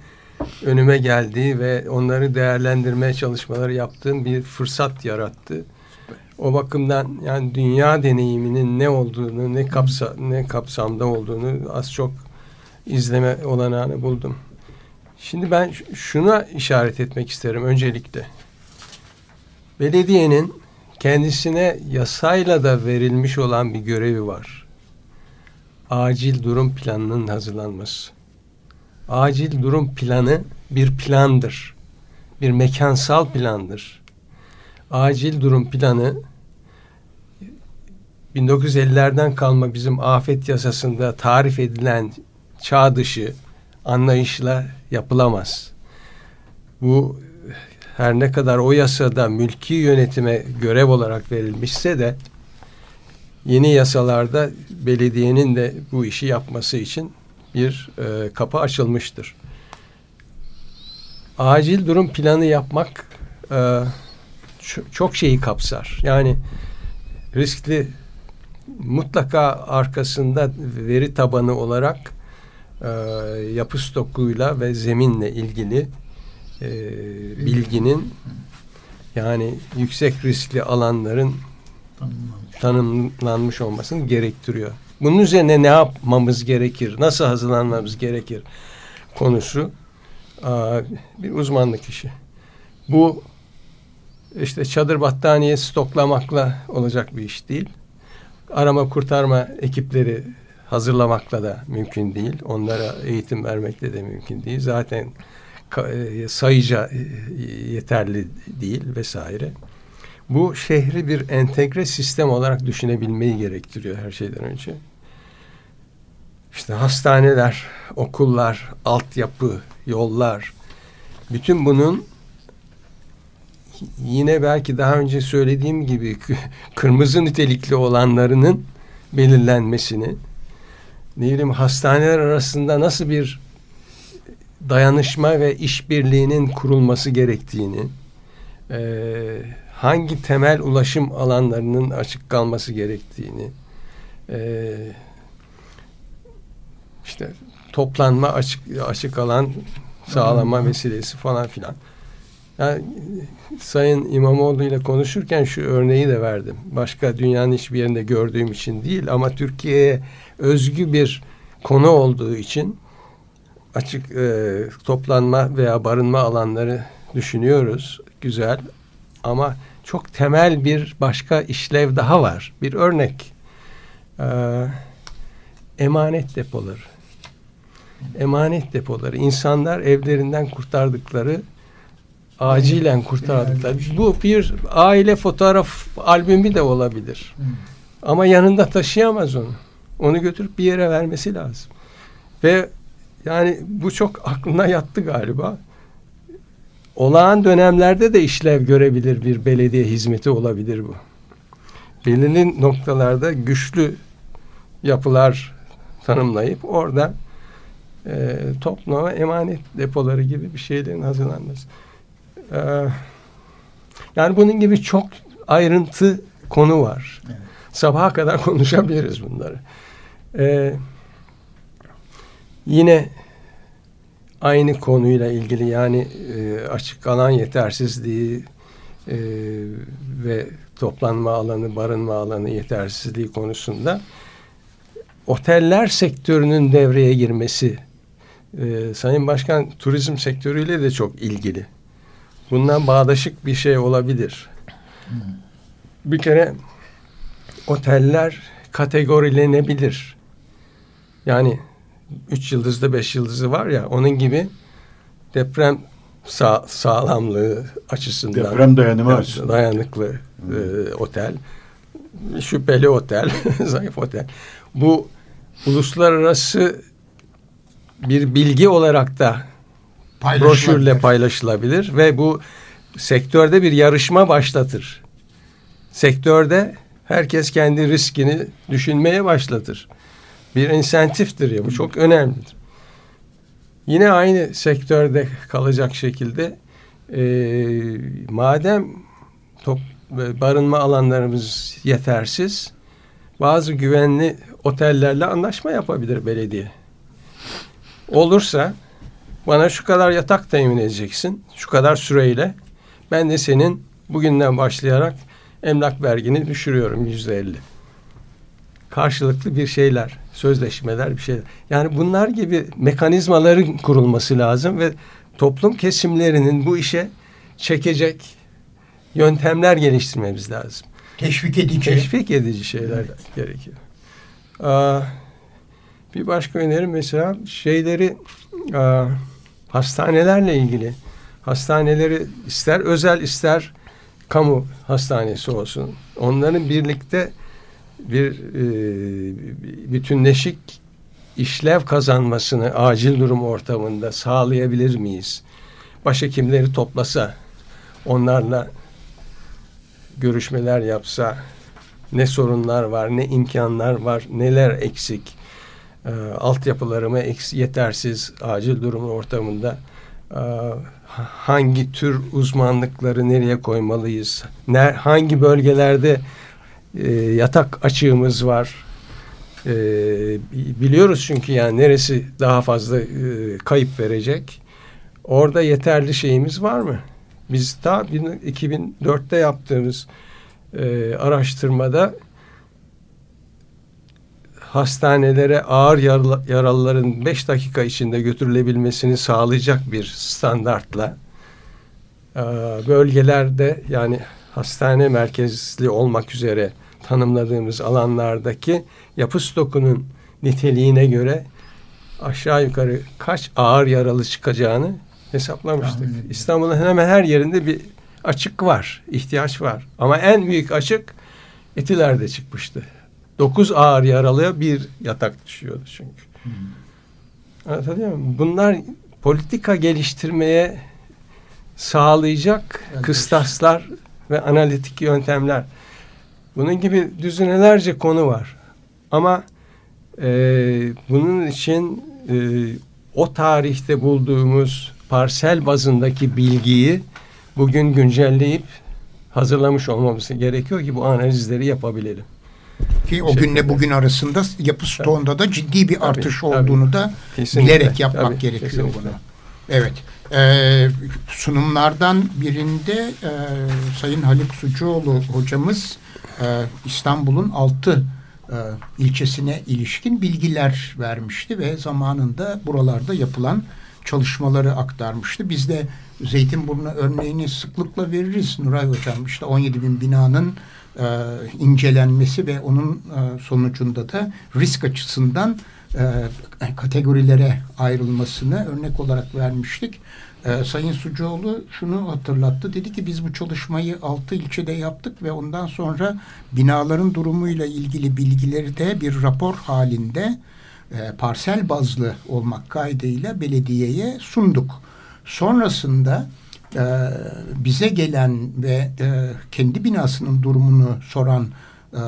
önüme geldiği ve onları değerlendirmeye çalışmaları yaptığım bir fırsat yarattı. O bakımdan yani dünya deneyiminin ne olduğunu, ne kapsa ne kapsamda olduğunu az çok izleme olanağını buldum. Şimdi ben şuna işaret etmek isterim öncelikle. Belediyenin kendisine yasayla da verilmiş olan bir görevi var. Acil durum planının hazırlanması. Acil durum planı bir plandır. Bir mekansal plandır. Acil durum planı 1950'lerden kalma bizim afet yasasında tarif edilen çağ dışı anlayışla yapılamaz. Bu her ne kadar o yasada mülki yönetime görev olarak verilmişse de yeni yasalarda belediyenin de bu işi yapması için bir e, kapı açılmıştır. Acil durum planı yapmak e, çok şeyi kapsar. Yani riskli mutlaka arkasında veri tabanı olarak e, yapı stokuyla ve zeminle ilgili e, bilginin yani yüksek riskli alanların tanımlanmış olmasını gerektiriyor. Bunun üzerine ne yapmamız gerekir, nasıl hazırlanmamız gerekir konusu bir uzmanlık işi. Bu işte çadır battaniye stoklamakla olacak bir iş değil. Arama kurtarma ekipleri hazırlamakla da mümkün değil. Onlara eğitim vermekle de mümkün değil. Zaten sayıca e, yeterli değil vesaire. Bu şehri bir entegre sistem olarak düşünebilmeyi gerektiriyor her şeyden önce. İşte hastaneler, okullar, altyapı, yollar, bütün bunun yine belki daha önce söylediğim gibi kırmızı nitelikli olanlarının belirlenmesini, ne bileyim hastaneler arasında nasıl bir dayanışma ve işbirliğinin kurulması gerektiğini, e, hangi temel ulaşım alanlarının açık kalması gerektiğini, e, işte toplanma açık açık alan sağlama vesilesi falan filan. Yani Sayın İmamoğlu ile konuşurken şu örneği de verdim. Başka dünyanın hiçbir yerinde gördüğüm için değil ama Türkiye'ye özgü bir konu olduğu için açık e, toplanma veya barınma alanları düşünüyoruz. Güzel ama çok temel bir başka işlev daha var. Bir örnek. Ee, emanet depoları. Emanet depoları. İnsanlar evlerinden kurtardıkları acilen kurtardıkları. Bu bir aile fotoğraf albümü de olabilir. Ama yanında taşıyamaz onu. Onu götürüp bir yere vermesi lazım. Ve yani bu çok aklına yattı galiba. Olağan dönemlerde de işlev görebilir bir belediye hizmeti olabilir bu. Belirli noktalarda güçlü yapılar tanımlayıp orada e, toplama emanet depoları gibi bir şeylerin hazırlanması. E, yani bunun gibi çok ayrıntı konu var. Evet. Sabaha kadar konuşabiliriz bunları. E, yine aynı konuyla ilgili yani e, açık alan yetersizliği e, ve toplanma alanı, barınma alanı yetersizliği konusunda oteller sektörünün devreye girmesi e, Sayın Başkan turizm sektörüyle de çok ilgili. Bundan bağdaşık bir şey olabilir. Bir kere oteller kategorilenebilir. Yani üç yıldızlı beş yıldızı var ya onun gibi deprem sağ, sağlamlığı açısından deprem dayanımı açısından dayanıklı e, otel şüpheli otel zayıf otel bu uluslararası bir bilgi olarak da Paylaşılabilir. broşürle paylaşılabilir ve bu sektörde bir yarışma başlatır. Sektörde herkes kendi riskini düşünmeye başlatır. Bir insentiftir ya bu çok önemlidir. Yine aynı sektörde kalacak şekilde e, madem top, barınma alanlarımız yetersiz bazı güvenli otellerle anlaşma yapabilir belediye. Olursa bana şu kadar yatak temin edeceksin, şu kadar süreyle. Ben de senin bugünden başlayarak emlak vergini düşürüyorum yüzde elli. Karşılıklı bir şeyler, sözleşmeler bir şeyler. Yani bunlar gibi mekanizmaların kurulması lazım ve toplum kesimlerinin bu işe çekecek yöntemler geliştirmemiz lazım. Teşvik edici. Teşvik edici şeyler gerekiyor. Aa, bir başka önerim mesela şeyleri aa, hastanelerle ilgili hastaneleri ister özel ister kamu hastanesi olsun. Onların birlikte bir e, bütünleşik işlev kazanmasını acil durum ortamında sağlayabilir miyiz? Başhekimleri toplasa, onlarla görüşmeler yapsa, ne sorunlar var, ne imkanlar var, neler eksik, e, altyapılarımı eks, yetersiz acil durum ortamında e, hangi tür uzmanlıkları nereye koymalıyız, ne, hangi bölgelerde e, yatak açığımız var, e, biliyoruz çünkü yani neresi daha fazla e, kayıp verecek, orada yeterli şeyimiz var mı? Biz ta 2004'te yaptığımız e, araştırmada hastanelere ağır yaralıların 5 dakika içinde götürülebilmesini sağlayacak bir standartla e, bölgelerde yani hastane merkezli olmak üzere tanımladığımız alanlardaki yapı stokunun niteliğine göre aşağı yukarı kaç ağır yaralı çıkacağını hesaplamıştık. İstanbul'un hemen her yerinde bir açık var, ihtiyaç var. Ama en büyük açık Etiler'de çıkmıştı. Dokuz ağır yaralıya bir yatak düşüyordu çünkü. Hmm. Anlatabiliyor muyum? Bunlar politika geliştirmeye sağlayacak kıstaslar ve analitik yöntemler. Bunun gibi düzinelerce konu var. Ama e, bunun için e, o tarihte bulduğumuz parsel bazındaki bilgiyi bugün güncelleyip hazırlamış olmamız gerekiyor ki bu analizleri yapabilelim. Ki o günle bugün arasında yapı stoğunda da ciddi bir tabii, artış tabii. olduğunu da Kesinlikle. bilerek yapmak tabii, gerekiyor Kesinlikle. bunu. Evet. Ee, sunumlardan birinde e, Sayın Haluk Sucuoğlu hocamız e, İstanbul'un altı e, ilçesine ilişkin bilgiler vermişti ve zamanında buralarda yapılan çalışmaları aktarmıştı. Biz de Zeytinburnu örneğini sıklıkla veririz Nuray Hocam. İşte 17 bin binanın e, incelenmesi ve onun e, sonucunda da risk açısından e, kategorilere ayrılmasını örnek olarak vermiştik. E, Sayın Sucuoğlu şunu hatırlattı. Dedi ki biz bu çalışmayı altı ilçede yaptık ve ondan sonra binaların durumuyla ilgili bilgileri de bir rapor halinde e, parsel bazlı olmak kaydıyla belediyeye sunduk. Sonrasında e, bize gelen ve e, kendi binasının durumunu soran e,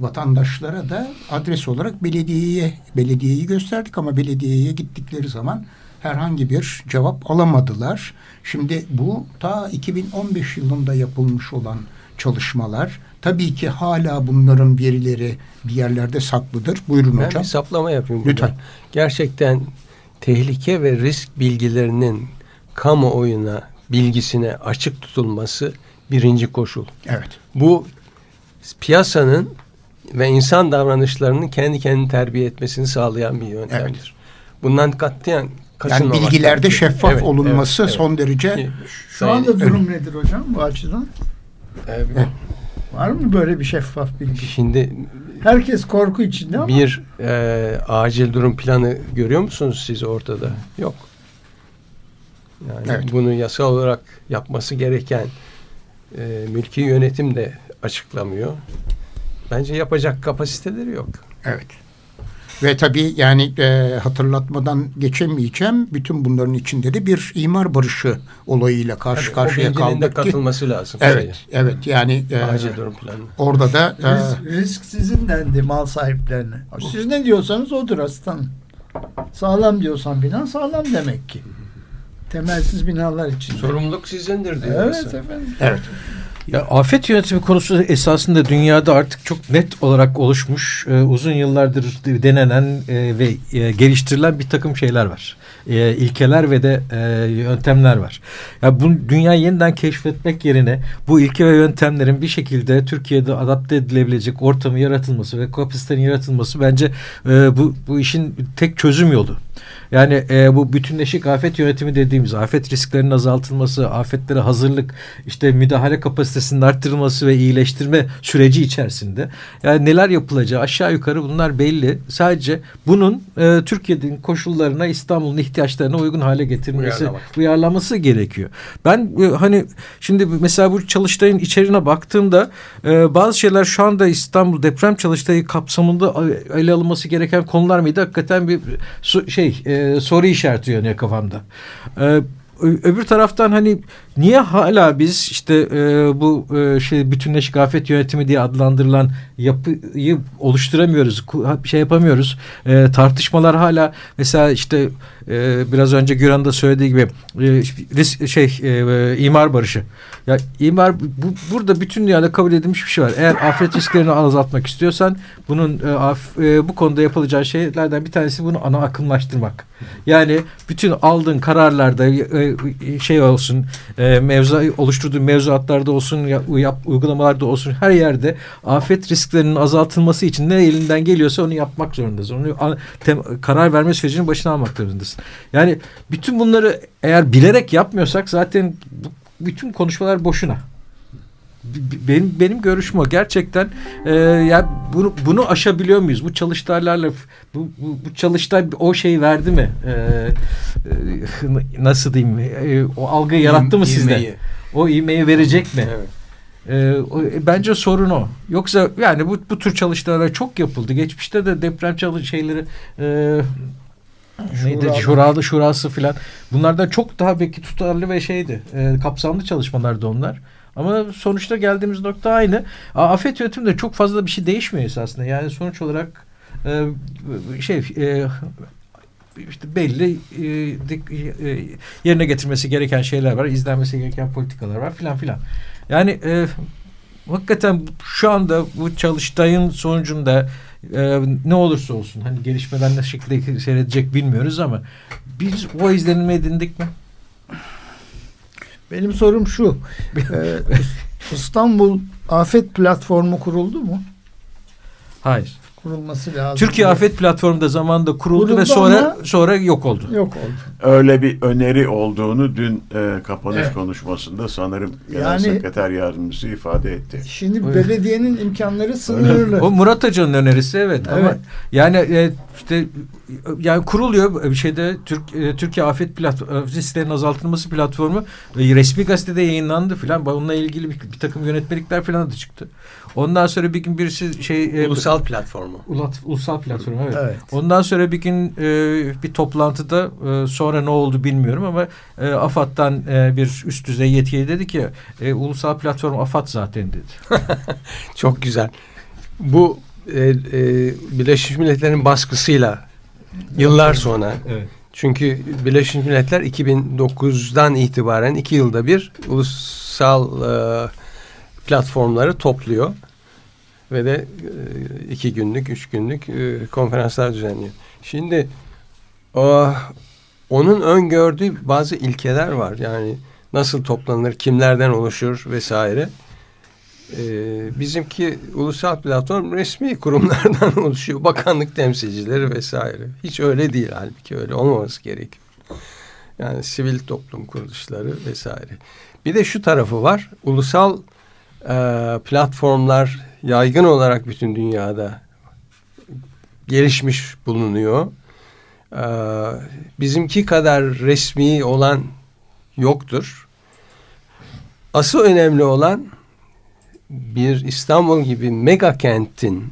vatandaşlara da adres olarak belediyeye belediyeyi gösterdik ama belediyeye gittikleri zaman herhangi bir cevap alamadılar. Şimdi bu ta 2015 yılında yapılmış olan çalışmalar. Tabii ki hala bunların verileri bir yerlerde saklıdır. Buyurun ben hocam. Ben hesaplama yapayım. Lütfen. Burada. Gerçekten tehlike ve risk bilgilerinin kamuoyuna bilgisine açık tutulması birinci koşul. Evet. Bu piyasanın ve insan davranışlarının kendi kendini terbiye etmesini sağlayan bir yöntemdir. Evet. Bundan katiyen yani bilgilerde şeffaf evet, olunması evet, son derece şu anda durum evet. nedir hocam bu açıdan? Evet. Var mı böyle bir şeffaf bilgi? Şimdi herkes korku içinde ama bir e, acil durum planı görüyor musunuz siz ortada? Yok. Yani evet. bunu yasal olarak yapması gereken e, mülki yönetim de açıklamıyor. Bence yapacak kapasiteleri yok. Evet. Ve tabii yani e, hatırlatmadan geçemeyeceğim. Bütün bunların içinde de bir imar barışı olayıyla karşı Tabii, karşıya de kaldık ki. katılması lazım. Evet, evet yani e, Acil durum planı. orada da e, Risk, risk sizin dendi mal sahiplerine. Siz ne diyorsanız odur aslanım. Sağlam diyorsan bina sağlam demek ki. Temelsiz binalar için. Sorumluluk sizindir diyor. Evet mesela. efendim. evet. Ya afet yönetimi konusu esasında dünyada artık çok net olarak oluşmuş, e, uzun yıllardır denenen e, ve e, geliştirilen bir takım şeyler var. E, ilkeler ve de e, yöntemler var. Ya bu dünyayı yeniden keşfetmek yerine bu ilke ve yöntemlerin bir şekilde Türkiye'de adapte edilebilecek ortamı yaratılması ve kapasitenin yaratılması bence e, bu bu işin tek çözüm yolu. Yani e, bu bütünleşik afet yönetimi dediğimiz afet risklerinin azaltılması, afetlere hazırlık, işte müdahale kapasitesinin arttırılması ve iyileştirme süreci içerisinde yani neler yapılacağı aşağı yukarı bunlar belli. Sadece bunun e, Türkiye'nin koşullarına, İstanbul'un ihtiyaçlarına uygun hale getirmesi, Uyarlamak. uyarlaması gerekiyor. Ben e, hani şimdi mesela bu çalıştayın içeriğine baktığımda e, bazı şeyler şu anda İstanbul deprem çalıştayı kapsamında ele alınması gereken konular mıydı? Hakikaten bir şey e, soru işareti yönüyor kafamda. E, öbür taraftan hani niye hala biz işte e, bu e, şey bütünleşik afet yönetimi diye adlandırılan yapıyı oluşturamıyoruz, şey yapamıyoruz. E, tartışmalar hala mesela işte e, biraz önce Güran da söylediği gibi e, risk, şey e, imar barışı. Ya imar bu, burada bütün dünyada kabul edilmiş bir şey var. Eğer afet risklerini azaltmak istiyorsan bunun e, af, e, bu konuda yapılacağı şeylerden bir tanesi bunu ana akımlaştırmak. Yani bütün aldığın kararlarda e, e, şey olsun e, mevzu oluşturduğun mevzuatlarda olsun ya, yap, uygulamalarda olsun her yerde afet risklerinin azaltılması için ne elinden geliyorsa onu yapmak zorundasın. Onu tem- karar verme sürecinin başına almak zorundasın. Yani bütün bunları eğer bilerek yapmıyorsak zaten bu, bütün konuşmalar boşuna. Benim benim görüşüm o. Gerçekten e, ya bunu bunu aşabiliyor muyuz? Bu çalıştaylarla bu, bu, bu çalıştay o şeyi verdi mi? E, e, nasıl diyeyim? E, o algıyı yarattı mı sizde? O ivmeyi verecek mi? Evet. O- e, bence sorun o. Yoksa yani bu, bu tür çalıştaylar çok yapıldı. Geçmişte de deprem çalış şeyleri e, neydi Şura. şuralı şurası filan. Bunlardan çok daha belki tutarlı ve şeydi. E, kapsamlı çalışmalardı onlar. Ama sonuçta geldiğimiz nokta aynı. Afet yönetiminde çok fazla bir şey değişmiyor esasında. Yani sonuç olarak e, şey e, işte belli e, yerine getirmesi gereken şeyler var, izlenmesi gereken politikalar var filan filan. Yani hakikaten şu anda bu çalıştayın sonucunda ne olursa olsun hani gelişmeden ne şekilde seyredecek bilmiyoruz ama biz o izlenimi edindik mi? Benim sorum şu. Ee, İstanbul Afet Platformu kuruldu mu? Hayır. Kurulması lazım. Türkiye Afet Platformu da zamanında kuruldu, Kuruldu ve sonra ama- sonra yok oldu. Yok oldu. Öyle bir öneri olduğunu dün e, kapanış Evet. konuşmasında sanırım Genel Yani- Sekreter Yardımcısı ifade etti. Şimdi Evet. belediyenin imkanları sınırlı. O Murat Hoca'nın önerisi evet, ama Evet. yani e, işte yani kuruluyor bir şeyde Türk e, Türkiye Afet Platformu risklerin azaltılması platformu e, resmi gazetede yayınlandı filan. Onunla ilgili bir, bir takım yönetmelikler filan da çıktı. Ondan sonra bir gün birisi şey e, Ulusal platformu. Ulat, ulusal platform evet. Evet. Ondan sonra bir gün e, bir toplantıda e, sonra ne oldu bilmiyorum ama e, AFAD'dan e, bir üst düzey yetkili dedi ki e, ulusal platform AFAD zaten dedi. Çok güzel. Bu e, e, Birleşmiş Milletler'in baskısıyla yıllar sonra Evet. çünkü Birleşmiş Milletler 2009'dan itibaren iki yılda bir ulusal e, platformları topluyor ve de e, iki günlük, üç günlük e, konferanslar düzenliyor. Şimdi onun öngördüğü bazı ilkeler var. Yani nasıl toplanır, kimlerden oluşur vesaire. Ee, bizimki ulusal platform resmi kurumlardan oluşuyor. Bakanlık temsilcileri vesaire. Hiç öyle değil halbuki öyle olmaması gerekiyor. Yani sivil toplum kuruluşları vesaire. Bir de şu tarafı var. Ulusal e, platformlar yaygın olarak bütün dünyada gelişmiş bulunuyor. Ee, bizimki kadar resmi olan yoktur. Asıl önemli olan bir İstanbul gibi mega kentin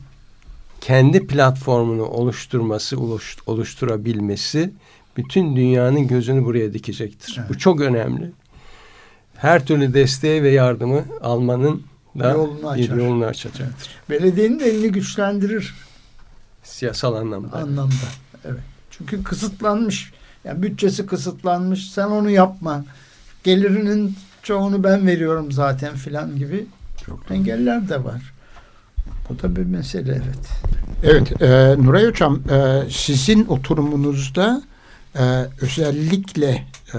kendi platformunu oluşturması, oluş, oluşturabilmesi bütün dünyanın gözünü buraya dikecektir. Evet. Bu çok önemli. Her türlü desteği ve yardımı almanın da Yolunu açar. yolunu açacaktır. Belediyenin elini güçlendirir Siyasal anlamda. anlamda. Evet. Çünkü kısıtlanmış. Yani bütçesi kısıtlanmış. Sen onu yapma. Gelirinin çoğunu ben veriyorum zaten filan gibi Çok engeller de var. Bu da bir mesele evet. Evet, e, Nuray Hocam e, sizin oturumunuzda e, özellikle e,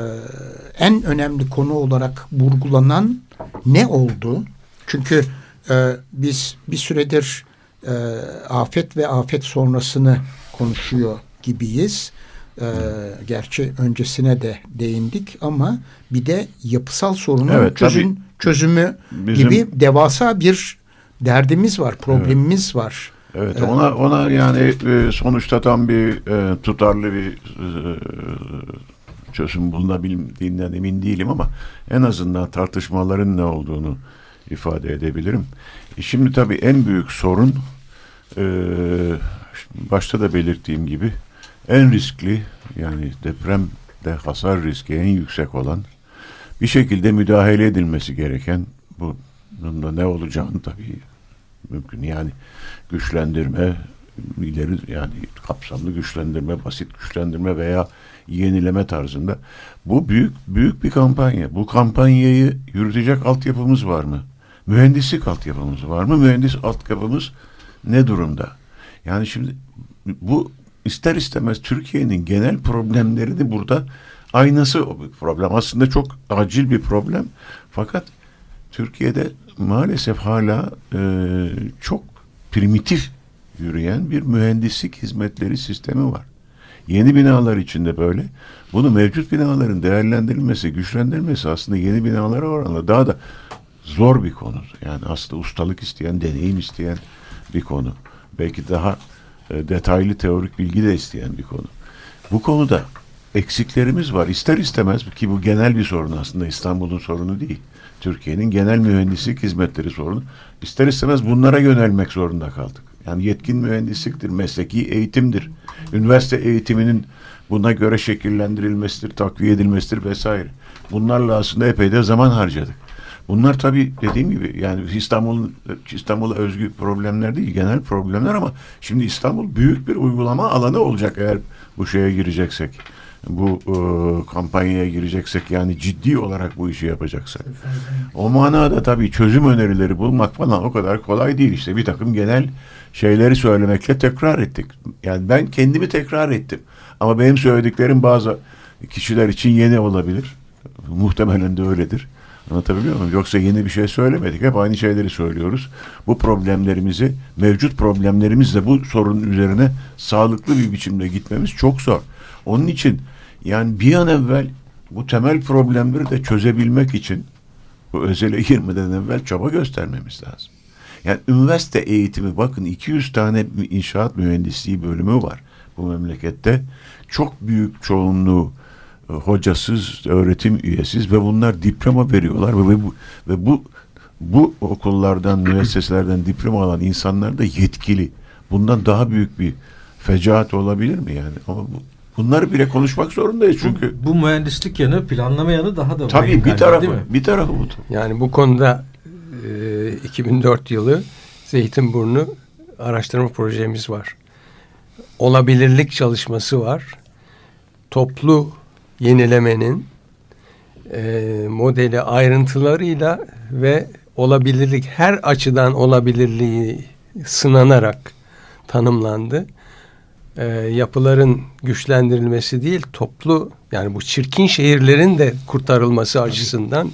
en önemli konu olarak vurgulanan ne oldu? Çünkü e, biz bir süredir e, afet ve afet sonrasını konuşuyor gibiyiz. E, gerçi öncesine de değindik ama bir de yapısal sorunun Evet, çözüm, tabii. çözümü Bizim- gibi devasa bir derdimiz var, problemimiz var. Evet ona ona yani e, sonuçta tam bir e, tutarlı bir e, çözüm bulunabildiğinden emin değilim ama en azından tartışmaların ne olduğunu ifade edebilirim. E, şimdi tabii en büyük sorun e, başta da belirttiğim gibi en riskli yani depremde hasar riski en yüksek olan bir şekilde müdahale edilmesi gereken bunun da ne olacağını tabii mümkün yani güçlendirme ileri yani kapsamlı güçlendirme, basit güçlendirme veya yenileme tarzında. Bu büyük büyük bir kampanya. Bu kampanyayı yürütecek altyapımız var mı? Mühendislik altyapımız var mı? Mühendis altyapımız ne durumda? Yani şimdi bu ister istemez Türkiye'nin genel problemlerini burada aynası o bir problem. Aslında çok acil bir problem. Fakat Türkiye'de maalesef hala e, çok primitif yürüyen bir mühendislik hizmetleri sistemi var. Yeni binalar içinde böyle. Bunu mevcut binaların değerlendirilmesi, güçlendirilmesi aslında yeni binalara oranla daha da zor bir konu. Yani aslında ustalık isteyen, deneyim isteyen bir konu. Belki daha e, detaylı teorik bilgi de isteyen bir konu. Bu konuda eksiklerimiz var. İster istemez ki bu genel bir sorun aslında İstanbul'un sorunu değil. Türkiye'nin genel mühendislik hizmetleri sorunu. İster istemez bunlara yönelmek zorunda kaldık. Yani yetkin mühendisliktir, mesleki eğitimdir. Üniversite eğitiminin buna göre şekillendirilmesidir, takviye edilmesidir vesaire. Bunlarla aslında epey de zaman harcadık. Bunlar tabii dediğim gibi yani İstanbul'un İstanbul'a özgü problemler değil, genel problemler ama şimdi İstanbul büyük bir uygulama alanı olacak eğer bu şeye gireceksek. Bu e, kampanyaya gireceksek yani ciddi olarak bu işi yapacaksak. O manada tabii çözüm önerileri bulmak falan o kadar kolay değil işte bir takım genel şeyleri söylemekle tekrar ettik. Yani ben kendimi tekrar ettim. Ama benim söylediklerim bazı kişiler için yeni olabilir. Muhtemelen de öyledir. Anlatabiliyor muyum? Yoksa yeni bir şey söylemedik. Hep aynı şeyleri söylüyoruz. Bu problemlerimizi, mevcut problemlerimizle bu sorunun üzerine sağlıklı bir biçimde gitmemiz çok zor. Onun için yani bir an evvel bu temel problemleri de çözebilmek için bu özele girmeden evvel çaba göstermemiz lazım. Yani üniversite eğitimi bakın 200 tane inşaat mühendisliği bölümü var bu memlekette. Çok büyük çoğunluğu hocasız, öğretim üyesiz ve bunlar diploma veriyorlar ve bu ve bu bu okullardan, müesseselerden diploma alan insanlar da yetkili. Bundan daha büyük bir fecaat olabilir mi yani? Ama bu, bunları bile konuşmak zorundayız çünkü. Bu, bu mühendislik yanı, planlama yanı daha da Tabii bir galiba, tarafı, bir tarafı bu. Yani bu konuda e, 2004 yılı Zeytinburnu araştırma projemiz var. Olabilirlik çalışması var. Toplu yenilemenin e, modeli ayrıntılarıyla ve olabilirlik her açıdan olabilirliği sınanarak tanımlandı. E, yapıların güçlendirilmesi değil toplu yani bu çirkin şehirlerin de kurtarılması açısından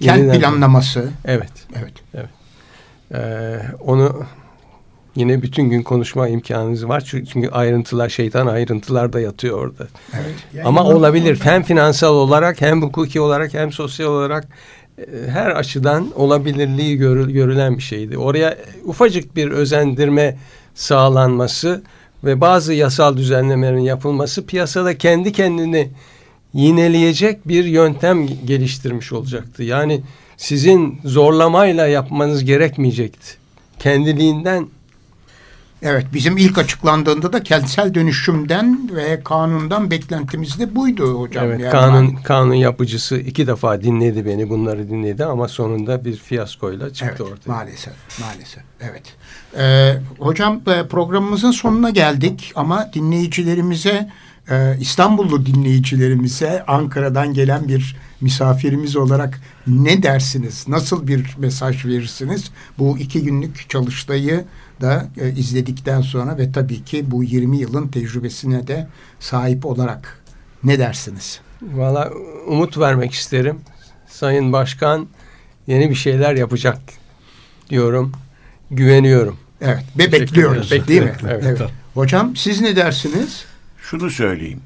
Kent yeniden- planlaması. Evet. Evet. Ee, onu yine bütün gün konuşma imkanınız var. Çünkü, ayrıntılar, şeytan ayrıntılar da yatıyor orada. Ama olabilir. Hem finansal olarak hem hukuki olarak hem sosyal olarak e, her açıdan olabilirliği görü- görülen bir şeydi. Oraya ufacık bir özendirme sağlanması ve bazı yasal düzenlemelerin yapılması piyasada kendi kendini yineleyecek bir yöntem geliştirmiş olacaktı. Yani sizin zorlamayla yapmanız gerekmeyecekti. Kendiliğinden Evet bizim ilk açıklandığında da kentsel dönüşümden ve kanundan beklentimiz de buydu hocam. Evet Yani kanun ben- kanun yapıcısı iki defa dinledi beni bunları dinledi ama sonunda bir fiyaskoyla çıktı Evet, ortaya. maalesef, maalesef. Evet. Ee, hocam e, programımızın sonuna geldik ama dinleyicilerimize, e, İstanbullu dinleyicilerimize Ankara'dan gelen bir misafirimiz olarak ne dersiniz? Nasıl bir mesaj verirsiniz? Bu iki günlük çalıştayı da e, izledikten sonra ve tabii ki bu 20 yılın tecrübesine de sahip olarak ne dersiniz? Valla umut vermek isterim. Sayın Başkan yeni bir şeyler yapacak diyorum. Güveniyorum. Evet ve bekliyoruz ederim. değil mi? Evet. evet. Hocam siz ne dersiniz? Şunu söyleyeyim.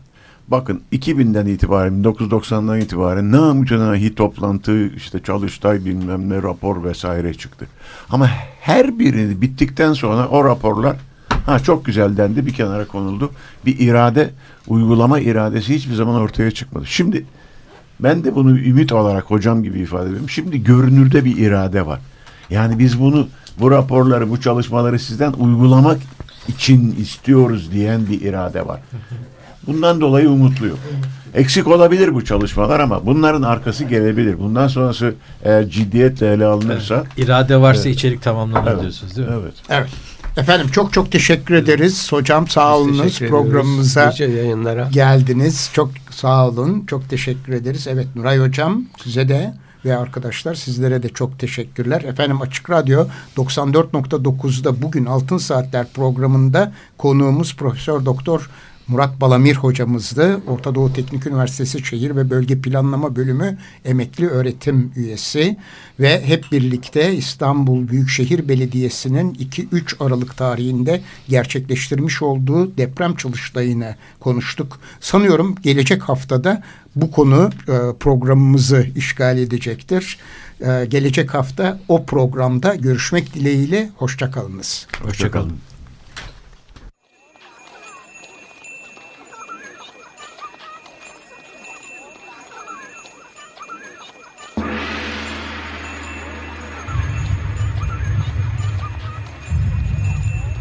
Bakın 2000'den itibaren 1990'dan itibaren namütenahi toplantı işte çalıştay bilmem ne rapor vesaire çıktı. Ama her biri bittikten sonra o raporlar ha çok güzel dendi bir kenara konuldu. Bir irade uygulama iradesi hiçbir zaman ortaya çıkmadı. Şimdi ben de bunu ümit olarak hocam gibi ifade ediyorum. Şimdi görünürde bir irade var. Yani biz bunu bu raporları bu çalışmaları sizden uygulamak için istiyoruz diyen bir irade var. Bundan dolayı umutluyum. Eksik olabilir bu çalışmalar ama bunların arkası gelebilir. Bundan sonrası eğer ciddiyetle ele alınırsa İrade varsa Evet. içerik tamamlanır Evet. diyorsunuz değil mi? evet. Evet. Efendim çok çok teşekkür ederiz. Hocam sağ olunuz programımıza geldiniz. Çok sağ olun. Çok teşekkür ederiz. Evet Nuray Hocam size de ve arkadaşlar sizlere de çok teşekkürler. Efendim Açık Radyo 94.9'da bugün Altın Saatler programında konuğumuz Profesör Doktor Murat Balamir hocamızdı. Orta Doğu Teknik Üniversitesi Şehir ve Bölge Planlama Bölümü emekli öğretim üyesi ve hep birlikte İstanbul Büyükşehir Belediyesi'nin 2-3 Aralık tarihinde gerçekleştirmiş olduğu deprem çalıştayını konuştuk. Sanıyorum gelecek haftada bu konu e, programımızı işgal edecektir. E, gelecek hafta o programda görüşmek dileğiyle hoşçakalınız. Hoşçakalın.